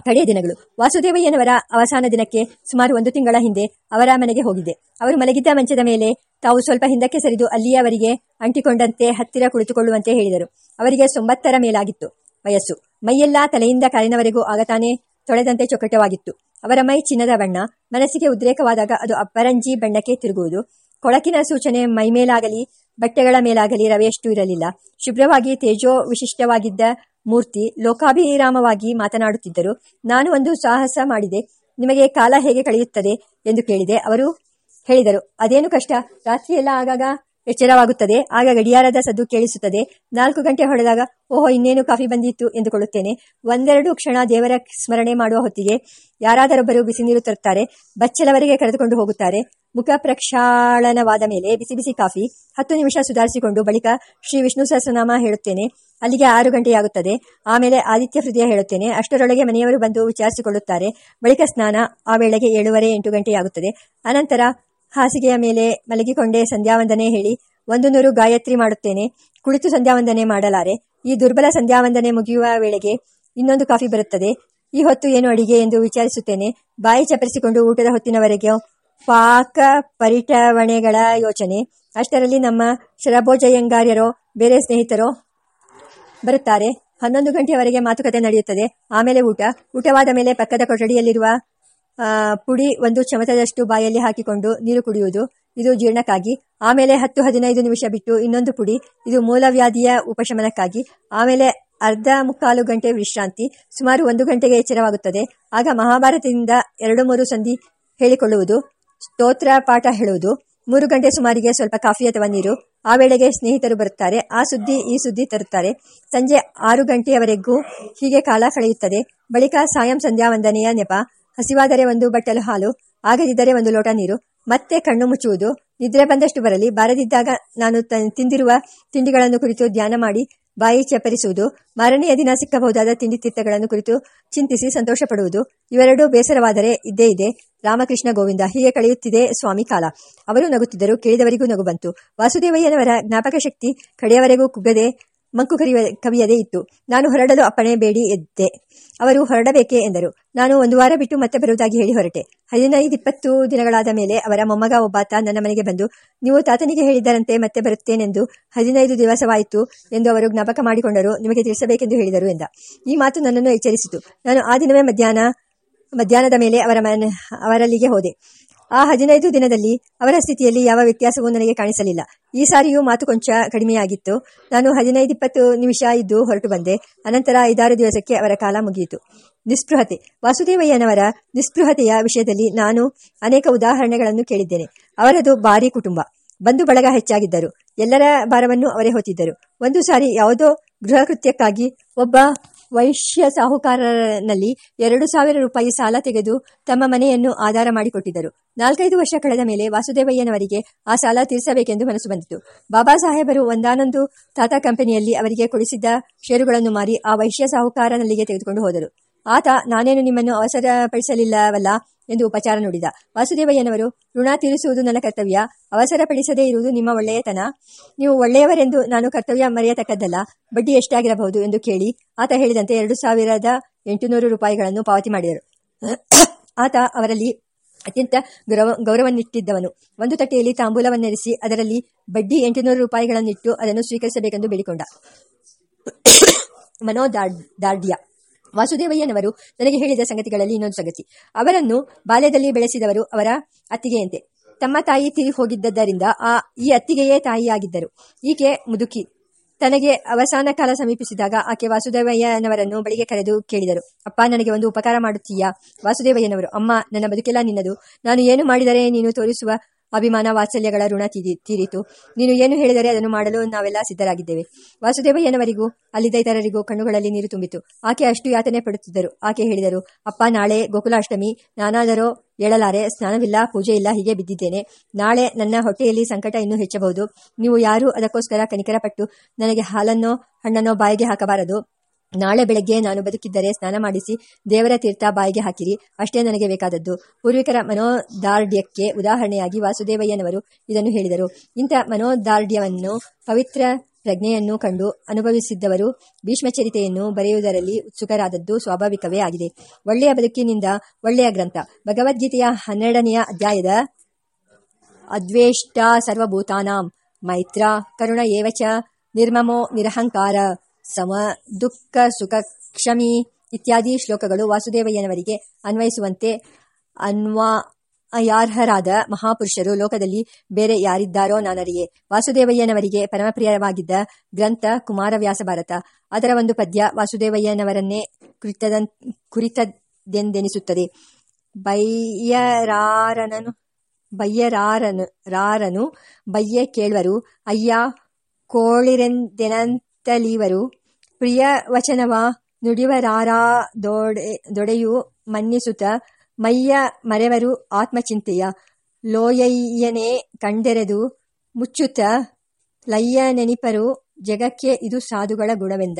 ಕಡೆಯ ದಿನಗಳು. ವಾಸುದೇವಯ್ಯನವರ ಅವಸಾನ ದಿನಕ್ಕೆ ಸುಮಾರು ಒಂದು ತಿಂಗಳ ಹಿಂದೆ ಅವರ ಮನೆಗೆ ಹೋಗಿದ್ದೆ. ಅವರು ಮಲಗಿದ್ದ ಮಂಚದ ಮೇಲೆ ತಾವು ಸ್ವಲ್ಪ ಹಿಂದಕ್ಕೆ ಸರಿದು ಅಲ್ಲಿಯವರಿಗೆ ಅಂಟಿಕೊಂಡಂತೆ ಹತ್ತಿರ ಕುಳಿತುಕೊಳ್ಳುವಂತೆ ಹೇಳಿದರು. ಅವರಿಗೆ ತೊಂಬತ್ತರ ಮೇಲಾಗಿತ್ತು. ವಯಸ್ಸು. ಮೈಯೆಲ್ಲ ತಲೆಯಿಂದ ಕಾಲಿನವರೆಗೂ ಆಗತಾನೆ ತೊಳೆದಂತೆ ಚೊಕಟವಾಗಿತ್ತು. ಅವರ ಮೈ ಚಿನ್ನದ ಬಣ್ಣ. ಮನಸ್ಸಿಗೆ ಉದ್ರೇಕವಾದಾಗ ಅದು ಅಪ್ಪರಂಜಿ ಬಣ್ಣಕ್ಕೆ ತಿರುಗುವುದು. ಕೊಳಕಿನ ಸೂಚನೆ ಮೈಮೇಲಾಗಲಿ ಬಟ್ಟೆಗಳ ಮೇಲಾಗಲಿ ರವೆಯಷ್ಟು ಇರಲಿಲ್ಲ. ಶುಭ್ರವಾಗಿ ತೇಜೋ ವಿಶಿಷ್ಟವಾಗಿದ್ದ ಮೂರ್ತಿ ಲೋಕಾಭಿರಾಮವಾಗಿ ಮಾತನಾಡುತ್ತಿದ್ದರು. ನಾನು ಒಂದು ಸಾಹಸ ಮಾಡಿದೆ. ನಿಮಗೆ ಕಾಲ ಹೇಗೆ ಕಳೆಯುತ್ತದೆ ಎಂದು ಕೇಳಿದೆ. ಅವರು ಹೇಳಿದರು, ಅದೇನು ಕಷ್ಟ? ರಾತ್ರಿಯೆಲ್ಲ ಆಗಾಗ ಎಚ್ಚರವಾಗುತ್ತದೆ. ಆಗ ಗಡಿಯಾರದ ಸದ್ದು ಕೇಳಿಸುತ್ತದೆ. ನಾಲ್ಕು ಗಂಟೆ ಹೊಡೆದಾಗ, ಓಹೋ, ಇನ್ನೇನು ಕಾಫಿ ಬಂದಿತ್ತು ಎಂದುಕೊಳ್ಳುತ್ತೇನೆ. ಒಂದೆರಡು ಕ್ಷಣ ದೇವರ ಸ್ಮರಣೆ ಮಾಡುವ ಹೊತ್ತಿಗೆ ಯಾರಾದರೊಬ್ಬರು ಬಿಸಿ ನೀರು ತರುತ್ತಾರೆ. ಬಚ್ಚಲವರಿಗೆ ಕರೆದುಕೊಂಡು ಹೋಗುತ್ತಾರೆ. ಮುಖ ಪ್ರಕ್ಷಾಳನವಾದ ಮೇಲೆ ಬಿಸಿ ಬಿಸಿ ಕಾಫಿ ಹತ್ತು ನಿಮಿಷ ಸುಧಾರಿಸಿಕೊಂಡು ಬಳಿಕ ಶ್ರೀ ವಿಷ್ಣು ಸಹಸ್ರನಾಮ ಹೇಳುತ್ತೇನೆ. ಅಲ್ಲಿಗೆ ಆರು ಗಂಟೆಯಾಗುತ್ತದೆ. ಆಮೇಲೆ ಆದಿತ್ಯ ಹೃದಯ ಹೇಳುತ್ತೇನೆ. ಅಷ್ಟರೊಳಗೆ ಮನೆಯವರು ಬಂದು ವಿಚಾರಿಸಿಕೊಳ್ಳುತ್ತಾರೆ. ಬಳಿಕ ಸ್ನಾನ, ಆ ವೇಳೆಗೆ ಏಳುವರೆ ಎಂಟು ಗಂಟೆಯಾಗುತ್ತದೆ. ಅನಂತರ ಹಾಸಿಗೆಯ ಮೇಲೆ ಮಲಗಿಕೊಂಡೇ ಸಂಧ್ಯಾವಂದನೆ ಹೇಳಿ, ಒಂದು ನೂರು ಗಾಯತ್ರಿ ಮಾಡುತ್ತೇನೆ. ಕುಳಿತು ಸಂಧ್ಯಾವಂದನೆ ಮಾಡಲಾರೆ. ಈ ದುರ್ಬಲ ಸಂಧ್ಯಾವಂದನೆ ಮುಗಿಯುವ ವೇಳೆಗೆ ಇನ್ನೊಂದು ಕಾಫಿ ಬರುತ್ತದೆ. ಈ ಹೊತ್ತು ಏನು ಅಡಿಗೆ ಎಂದು ವಿಚಾರಿಸುತ್ತೇನೆ. ಬಾಯಿ ಚಪರಿಸಿಕೊಂಡು ಊಟದ ಹೊತ್ತಿನವರೆಗೆ ಪಾಕ ಪರಿಟವಣೆಗಳ ಯೋಚನೆ. ಅಷ್ಟರಲ್ಲಿ ನಮ್ಮ ಶರಭೋಜಯ್ಯಂಗಾರ್ಯರೋ ಬೇರೆ ಸ್ನೇಹಿತರೋ ಬರುತ್ತಾರೆ. ಹನ್ನೊಂದು ಗಂಟೆಯವರೆಗೆ ಮಾತುಕತೆ ನಡೆಯುತ್ತದೆ. ಆಮೇಲೆ ಊಟ. ಊಟವಾದ ಮೇಲೆ ಪಕ್ಕದ ಕೊಠಡಿಯಲ್ಲಿರುವ ಪುಡಿ ಒಂದು ಚಮಚದಷ್ಟು ಬಾಯಲ್ಲಿ ಹಾಕಿಕೊಂಡು ನೀರು ಕುಡಿಯುವುದು. ಇದು ಜೀರ್ಣಕ್ಕಾಗಿ. ಆಮೇಲೆ ಹತ್ತು ಹದಿನೈದು ನಿಮಿಷ ಬಿಟ್ಟು ಇನ್ನೊಂದು ಪುಡಿ. ಇದು ಮೂಲವ್ಯಾಧಿಯ ಉಪಶಮನಕ್ಕಾಗಿ. ಆಮೇಲೆ ಅರ್ಧ ಮುಕ್ಕಾಲು ಗಂಟೆ ವಿಶ್ರಾಂತಿ. ಸುಮಾರು ಒಂದು ಗಂಟೆಗೆ ಎಚ್ಚರವಾಗುತ್ತದೆ. ಆಗ ಮಹಾಭಾರತದಿಂದ ಎರಡು ಮೂರು ಸಂಧಿ ಹೇಳಿಕೊಳ್ಳುವುದು. ಸ್ತೋತ್ರ, ಪಾಠ ಹೇಳುವುದು. ಮೂರು ಗಂಟೆ ಸುಮಾರಿಗೆ ಸ್ವಲ್ಪ ಕಾಫಿ ಅಥವಾ ನೀರು. ಆ ವೇಳೆಗೆ ಸ್ನೇಹಿತರು ಬರುತ್ತಾರೆ. ಆ ಸುದ್ದಿ ಈ ಸುದ್ದಿ ತರುತ್ತಾರೆ. ಸಂಜೆ ಆರು ಗಂಟೆಯವರೆಗೂ ಹೀಗೆ ಕಾಲ ಕಳೆಯುತ್ತದೆ. ಬಳಿಕ ಸಾಯಂ ಸಂಧ್ಯಾ ವಂದನೆಯ ನೆಪ. ಹಸಿವಾದರೆ ಒಂದು ಬಟ್ಟಲು ಹಾಲು, ಆಗದಿದ್ದರೆ ಒಂದು ಲೋಟ ನೀರು, ಮತ್ತೆ ಕಣ್ಣು ಮುಚ್ಚುವುದು. ನಿದ್ರೆ ಬಂದಷ್ಟು ಬರಲಿ. ಬಾರದಿದ್ದಾಗ ನಾನು ತಿಂದಿರುವ ತಿಂಡಿಗಳನ್ನು ಕುರಿತು ಧ್ಯಾನ ಮಾಡಿ, ಬಾಯಿ ಚಪರಿಸುವುದು ಮಾರನೆಯ ದಿನ ಸಿಕ್ಕಬಹುದಾದ ತಿಂಡಿ ತೀರ್ಥಗಳನ್ನು ಕುರಿತು ಚಿಂತಿಸಿ ಸಂತೋಷ ಪಡುವುದು ಇವೆರಡೂ ಬೇಸರವಾದರೆ ಇದ್ದೇ ಇದೆ. ರಾಮಕೃಷ್ಣ ಗೋವಿಂದ, ಹೀಗೆ ಕಳೆಯುತ್ತಿದೆ ಸ್ವಾಮಿ ಕಾಲ. ಅವರು ನಗುತ್ತಿದ್ದರು ಕೇಳಿದವರಿಗೂ ನಗು ಬಂತು. ವಾಸುದೇವಯ್ಯನವರ ಜ್ಞಾಪಕ ಶಕ್ತಿ ಕಡೆಯವರೆಗೂ ಕುಗ್ಗದೆ ಮಂಕು ಕರಿಯ ಕವಿಯದೇ ಇತ್ತು. ನಾನು ಹೊರಡಲು ಅಪ್ಪಣೆ ಬೇಡಿ ಎದ್ದೆ. ಅವರು ಹೊರಡಬೇಕೆ ಎಂದರು. ನಾನು ಒಂದು ವಾರ ಬಿಟ್ಟು ಮತ್ತೆ ಬರುವುದಾಗಿ ಹೇಳಿ ಹೊರಟೆ. ಹದಿನೈದು ಇಪ್ಪತ್ತು ದಿನಗಳಾದ ಮೇಲೆ ಅವರ ಮೊಮ್ಮಗ ಒಬ್ಬಾತ ನನ್ನ ಮನೆಗೆ ಬಂದು, ನೀವು ತಾತನಿಗೆ ಹೇಳಿದ್ದರಂತೆ ಮತ್ತೆ ಬರುತ್ತೇನೆಂದು ಹದಿನೈದು ದಿವಸವಾಯಿತು ಎಂದು ಅವರು ಜ್ಞಾಪಕ ಮಾಡಿಕೊಂಡರು. ನಿಮಗೆ ತಿಳಿಸಬೇಕೆಂದು ಹೇಳಿದರು ಎಂದ. ಈ ಮಾತು ನನ್ನನ್ನು ಎಚ್ಚರಿಸಿತು. ನಾನು ಆ ದಿನವೇ ಮಧ್ಯಾಹ್ನ, ಮಧ್ಯಾಹ್ನದ ಮೇಲೆ ಅವರ ಮನೆ, ಅವರಲ್ಲಿಗೆ ಹೋದೆ. ಆ ಹದಿನೈದು ದಿನದಲ್ಲಿ ಅವರ ಸ್ಥಿತಿಯಲ್ಲಿ ಯಾವ ವ್ಯತ್ಯಾಸವೂ ನನಗೆ ಕಾಣಿಸಲಿಲ್ಲ. ಈ ಸಾರಿಯೂ ಮಾತು ಕೊಂಚ ಕಡಿಮೆಯಾಗಿತ್ತು. ನಾನು ಹದಿನೈದು ಇಪ್ಪತ್ತು ನಿಮಿಷ ಇದ್ದು ಹೊರಟು ಬಂದೆ. ಅನಂತರ ಐದಾರು ದಿವಸಕ್ಕೆ ಅವರ ಕಾಲ ಮುಗಿಯಿತು. ನಿಸ್ಪೃಹತೆ. ವಾಸುದೇವಯ್ಯನವರ ನಿಸ್ಪೃಹತೆಯ ವಿಷಯದಲ್ಲಿ ನಾನು ಅನೇಕ ಉದಾಹರಣೆಗಳನ್ನು ಕೇಳಿದ್ದೇನೆ. ಅವರದು ಭಾರಿ ಕುಟುಂಬ. ಬಂಧು ಬಳಗ ಹೆಚ್ಚಾಗಿದ್ದರು. ಎಲ್ಲರ ಭಾರವನ್ನು ಅವರೇ ಹೊತ್ತಿದ್ದರು. ಒಂದು ಸಾರಿ ಯಾವುದೋ ಗೃಹ ಒಬ್ಬ ವೈಶ್ಯ ಸಾಹುಕಾರರಲ್ಲಿ ಎರಡು ಸಾವಿರ ರೂಪಾಯಿ ಸಾಲ ತೆಗೆದು ತಮ್ಮ ಮನೆಯನ್ನು ಆಧಾರ ಮಾಡಿಕೊಟ್ಟಿದ್ದರು. ನಾಲ್ಕೈದು ವರ್ಷ ಕಳೆದ ಮೇಲೆ ವಾಸುದೇವಯ್ಯನವರಿಗೆ ಆ ಸಾಲ ತೀರಿಸಬೇಕೆಂದು ಮನಸ್ಸು ಬಂದಿತು. ಬಾಬಾ ಸಾಹೇಬರು ಒಂದಾನೊಂದು ತಾತಾ ಕಂಪನಿಯಲ್ಲಿ ಅವರಿಗೆ ಕೊಡಿಸಿದ್ದ ಷೇರುಗಳನ್ನು ಮಾರಿ ಆ ವೈಶ್ಯ ಸಾಹುಕಾರನಲ್ಲಿಗೆ ತೆಗೆದುಕೊಂಡು ಹೋದರು. ಆತ, ನಾನೇನು ನಿಮ್ಮನ್ನು ಅವಸರಪಡಿಸಲಿಲ್ಲವಲ್ಲ ಎಂದು ಉಪಚಾರ ನುಡಿದ. ವಾಸುದೇವಯ್ಯನವರು, ಋಣ ತೀರಿಸುವುದು ನನ್ನ ಕರ್ತವ್ಯ, ಅವಸರಪಡಿಸದೇ ಇರುವುದು ನಿಮ್ಮ ಒಳ್ಳೆಯತನ. ನೀವು ಒಳ್ಳೆಯವರೆಂದು ನಾನು ಕರ್ತವ್ಯ ಮರೆಯತಕ್ಕದ್ದಲ್ಲ, ಬಡ್ಡಿ ಎಷ್ಟಾಗಿರಬಹುದು ಎಂದು ಕೇಳಿ ಆತ ಹೇಳಿದಂತೆ ಎರಡು ಸಾವಿರದ ಎಂಟುನೂರು ರೂಪಾಯಿಗಳನ್ನು ಪಾವತಿ ಮಾಡಿದರು. ಆತ ಅವರಲ್ಲಿ ಅತ್ಯಂತ ಗೌರವ, ಗೌರವನ್ನಿಟ್ಟಿದ್ದವನು. ಒಂದು ತಟ್ಟೆಯಲ್ಲಿ ತಾಂಬೂಲವನ್ನೆರಿಸಿ ಅದರಲ್ಲಿ ಬಡ್ಡಿ ಎಂಟುನೂರು ರೂಪಾಯಿಗಳನ್ನಿಟ್ಟು ಅದನ್ನು ಸ್ವೀಕರಿಸಬೇಕೆಂದು ಬೇಡಿಕೊಂಡ. ಮನೋದಾರ್ಢ್ಯ ವಾಸುದೇವಯ್ಯನವರು ನನಗೆ ಹೇಳಿದ ಸಂಗತಿಗಳಲ್ಲಿ ಇನ್ನೊಂದು ಸಂಗತಿ. ಅವರನ್ನು ಬಾಲ್ಯದಲ್ಲಿ ಬೆಳೆಸಿದವರು ಅವರ ಅತ್ತಿಗೆಯಂತೆ. ತಮ್ಮ ತಾಯಿ ತಿರಿ ಹೋಗಿದ್ದರಿಂದ ಆ, ಈ ಅತ್ತಿಗೆಯೇ ತಾಯಿಯಾಗಿದ್ದರು. ಈಕೆ ಮುದುಕಿ. ತನಗೆ ಅವಸಾನ ಕಾಲ ಸಮೀಪಿಸಿದಾಗ ಆಕೆ ವಾಸುದೇವಯ್ಯನವರನ್ನು ಬಳಿಗೆ ಕರೆದು ಕೇಳಿದರು. ಅಪ್ಪ, ನನಗೆ ಒಂದು ಉಪಕಾರ ಮಾಡುತ್ತೀಯಾ? ವಾಸುದೇವಯ್ಯನವರು, ಅಮ್ಮ, ನನ್ನ ಬದುಕೆಲ್ಲ ನಿನ್ನದು. ನಾನು ಏನು ಮಾಡಿದರೆ ನೀನು ತೋರಿಸುವ ಅಭಿಮಾನ ವಾತ್ಸಲ್ಯಗಳ ಋಣ ತೀರಿತು. ನೀನು ಏನು ಹೇಳಿದರೆ ಅದನ್ನು ಮಾಡಲು ನಾವೆಲ್ಲ ಸಿದ್ಧರಾಗಿದ್ದೇವೆ. ವಾಸುದೇವಯ್ಯನವರಿಗೂ ಅಲ್ಲಿದ್ದ ಇತರರಿಗೂ ಕಣ್ಣುಗಳಲ್ಲಿ ನೀರು ತುಂಬಿತು. ಆಕೆ ಅಷ್ಟು ಯಾತನೆ ಪಡುತ್ತಿದ್ದರು. ಆಕೆ ಹೇಳಿದರು, ಅಪ್ಪ, ನಾಳೆ ಗೋಕುಲಾಷ್ಟಮಿ. ನಾನಾದರೂ ಹೇಳಲಾರೆ, ಸ್ನಾನವಿಲ್ಲ, ಪೂಜೆ ಇಲ್ಲ, ಹೀಗೆ ಬಿದ್ದಿದ್ದೇನೆ. ನಾಳೆ ನನ್ನ ಹೊಟ್ಟೆಯಲ್ಲಿ ಸಂಕಟ ಇನ್ನೂ ಹೆಚ್ಚಬಹುದು. ನೀವು ಯಾರೂ ಅದಕ್ಕೋಸ್ಕರ ಕನಿಕರಪಟ್ಟು ನನಗೆ ಹಾಲನ್ನೋ, ಹಣ್ಣನ್ನೋ ಬಾಯಿಗೆ ಹಾಕಬಾರದು. ನಾಳೆ ಬೆಳಗ್ಗೆ ನಾನು ಬದುಕಿದ್ದರೆ ಸ್ನಾನ ಮಾಡಿಸಿ ದೇವರ ತೀರ್ಥ ಬಾಯಿಗೆ ಹಾಕಿರಿ. ಅಷ್ಟೇ ನನಗೆ ಬೇಕಾದದ್ದು. ಪೂರ್ವಿಕರ ಮನೋದಾರ್ಢ್ಯಕ್ಕೆ ಉದಾಹರಣೆಯಾಗಿ ವಾಸುದೇವಯ್ಯನವರು ಇದನ್ನು ಹೇಳಿದರು. ಇಂಥ ಮನೋದಾರ್ಢ್ಯವನ್ನು, ಪವಿತ್ರ ಪ್ರಜ್ಞೆಯನ್ನು ಕಂಡು ಅನುಭವಿಸಿದ್ದವರು ಭೀಷ್ಮಚರಿತೆಯನ್ನು ಬರೆಯುವುದರಲ್ಲಿ ಉತ್ಸುಕರಾದದ್ದು ಸ್ವಾಭಾವಿಕವೇ ಆಗಿದೆ. ಒಳ್ಳೆಯ ಬದುಕಿನಿಂದ ಒಳ್ಳೆಯ ಗ್ರಂಥ. ಭಗವದ್ಗೀತೆಯ ಹನ್ನೆರಡನೆಯ ಅಧ್ಯಾಯದ ಅದ್ವೇಷ್ಟ ಸರ್ವಭೂತಾನಾಂ ಮೈತ್ರ ಕರುಣ ಏವಚ ನಿರ್ಮಮೋ ನಿರಹಂಕಾರ. ಸಮ, ದುಃಖ, ಸುಖ, ಕ್ಷಮಿ ಇತ್ಯಾದಿ ಶ್ಲೋಕಗಳು ವಾಸುದೇವಯ್ಯನವರಿಗೆ ಅನ್ವಯಿಸುವಂತೆ ಅನ್ವಯಾರ್ಹರಾದ ಮಹಾಪುರುಷರು ಲೋಕದಲ್ಲಿ ಬೇರೆ ಯಾರಿದ್ದಾರೋ ನಾನರಿಯೇ. ವಾಸುದೇವಯ್ಯನವರಿಗೆ ಪರಮಪ್ರಿಯವಾಗಿದ್ದ ಗ್ರಂಥ ಕುಮಾರವ್ಯಾಸ ಭಾರತ. ಅದರ ಒಂದು ಪದ್ಯ ವಾಸುದೇವಯ್ಯನವರನ್ನೇ ಕುರಿತದ ಕುರಿತದೆಂದೆನಿಸುತ್ತದೆ ಬಯ್ಯರಾರನನು ಬಯ್ಯರಾರನು ರಾರನು ಬಯ್ಯ ಕೇಳುವರು. ಅಯ್ಯ ಕೋಳಿರೆಂದೆನಂತಲಿವರು ಪ್ರಿಯ ವಚನವ ನುಡಿವರಾರಾ ದೊಡೆ, ದೊಡೆಯು ಮನ್ನಿಸುತ ಮಯ್ಯ ಮರೆವರು ಆತ್ಮಚಿಂತೆಯ. ಲೋಯಯ್ಯನೇ ಕಂಡೆರೆದು ಮುಚ್ಚುತ ಲಯ್ಯ ನೆನಿಪರು, ಜಗಕ್ಕೆ ಇದು ಸಾಧುಗಳ ಗುಣವೆಂದ.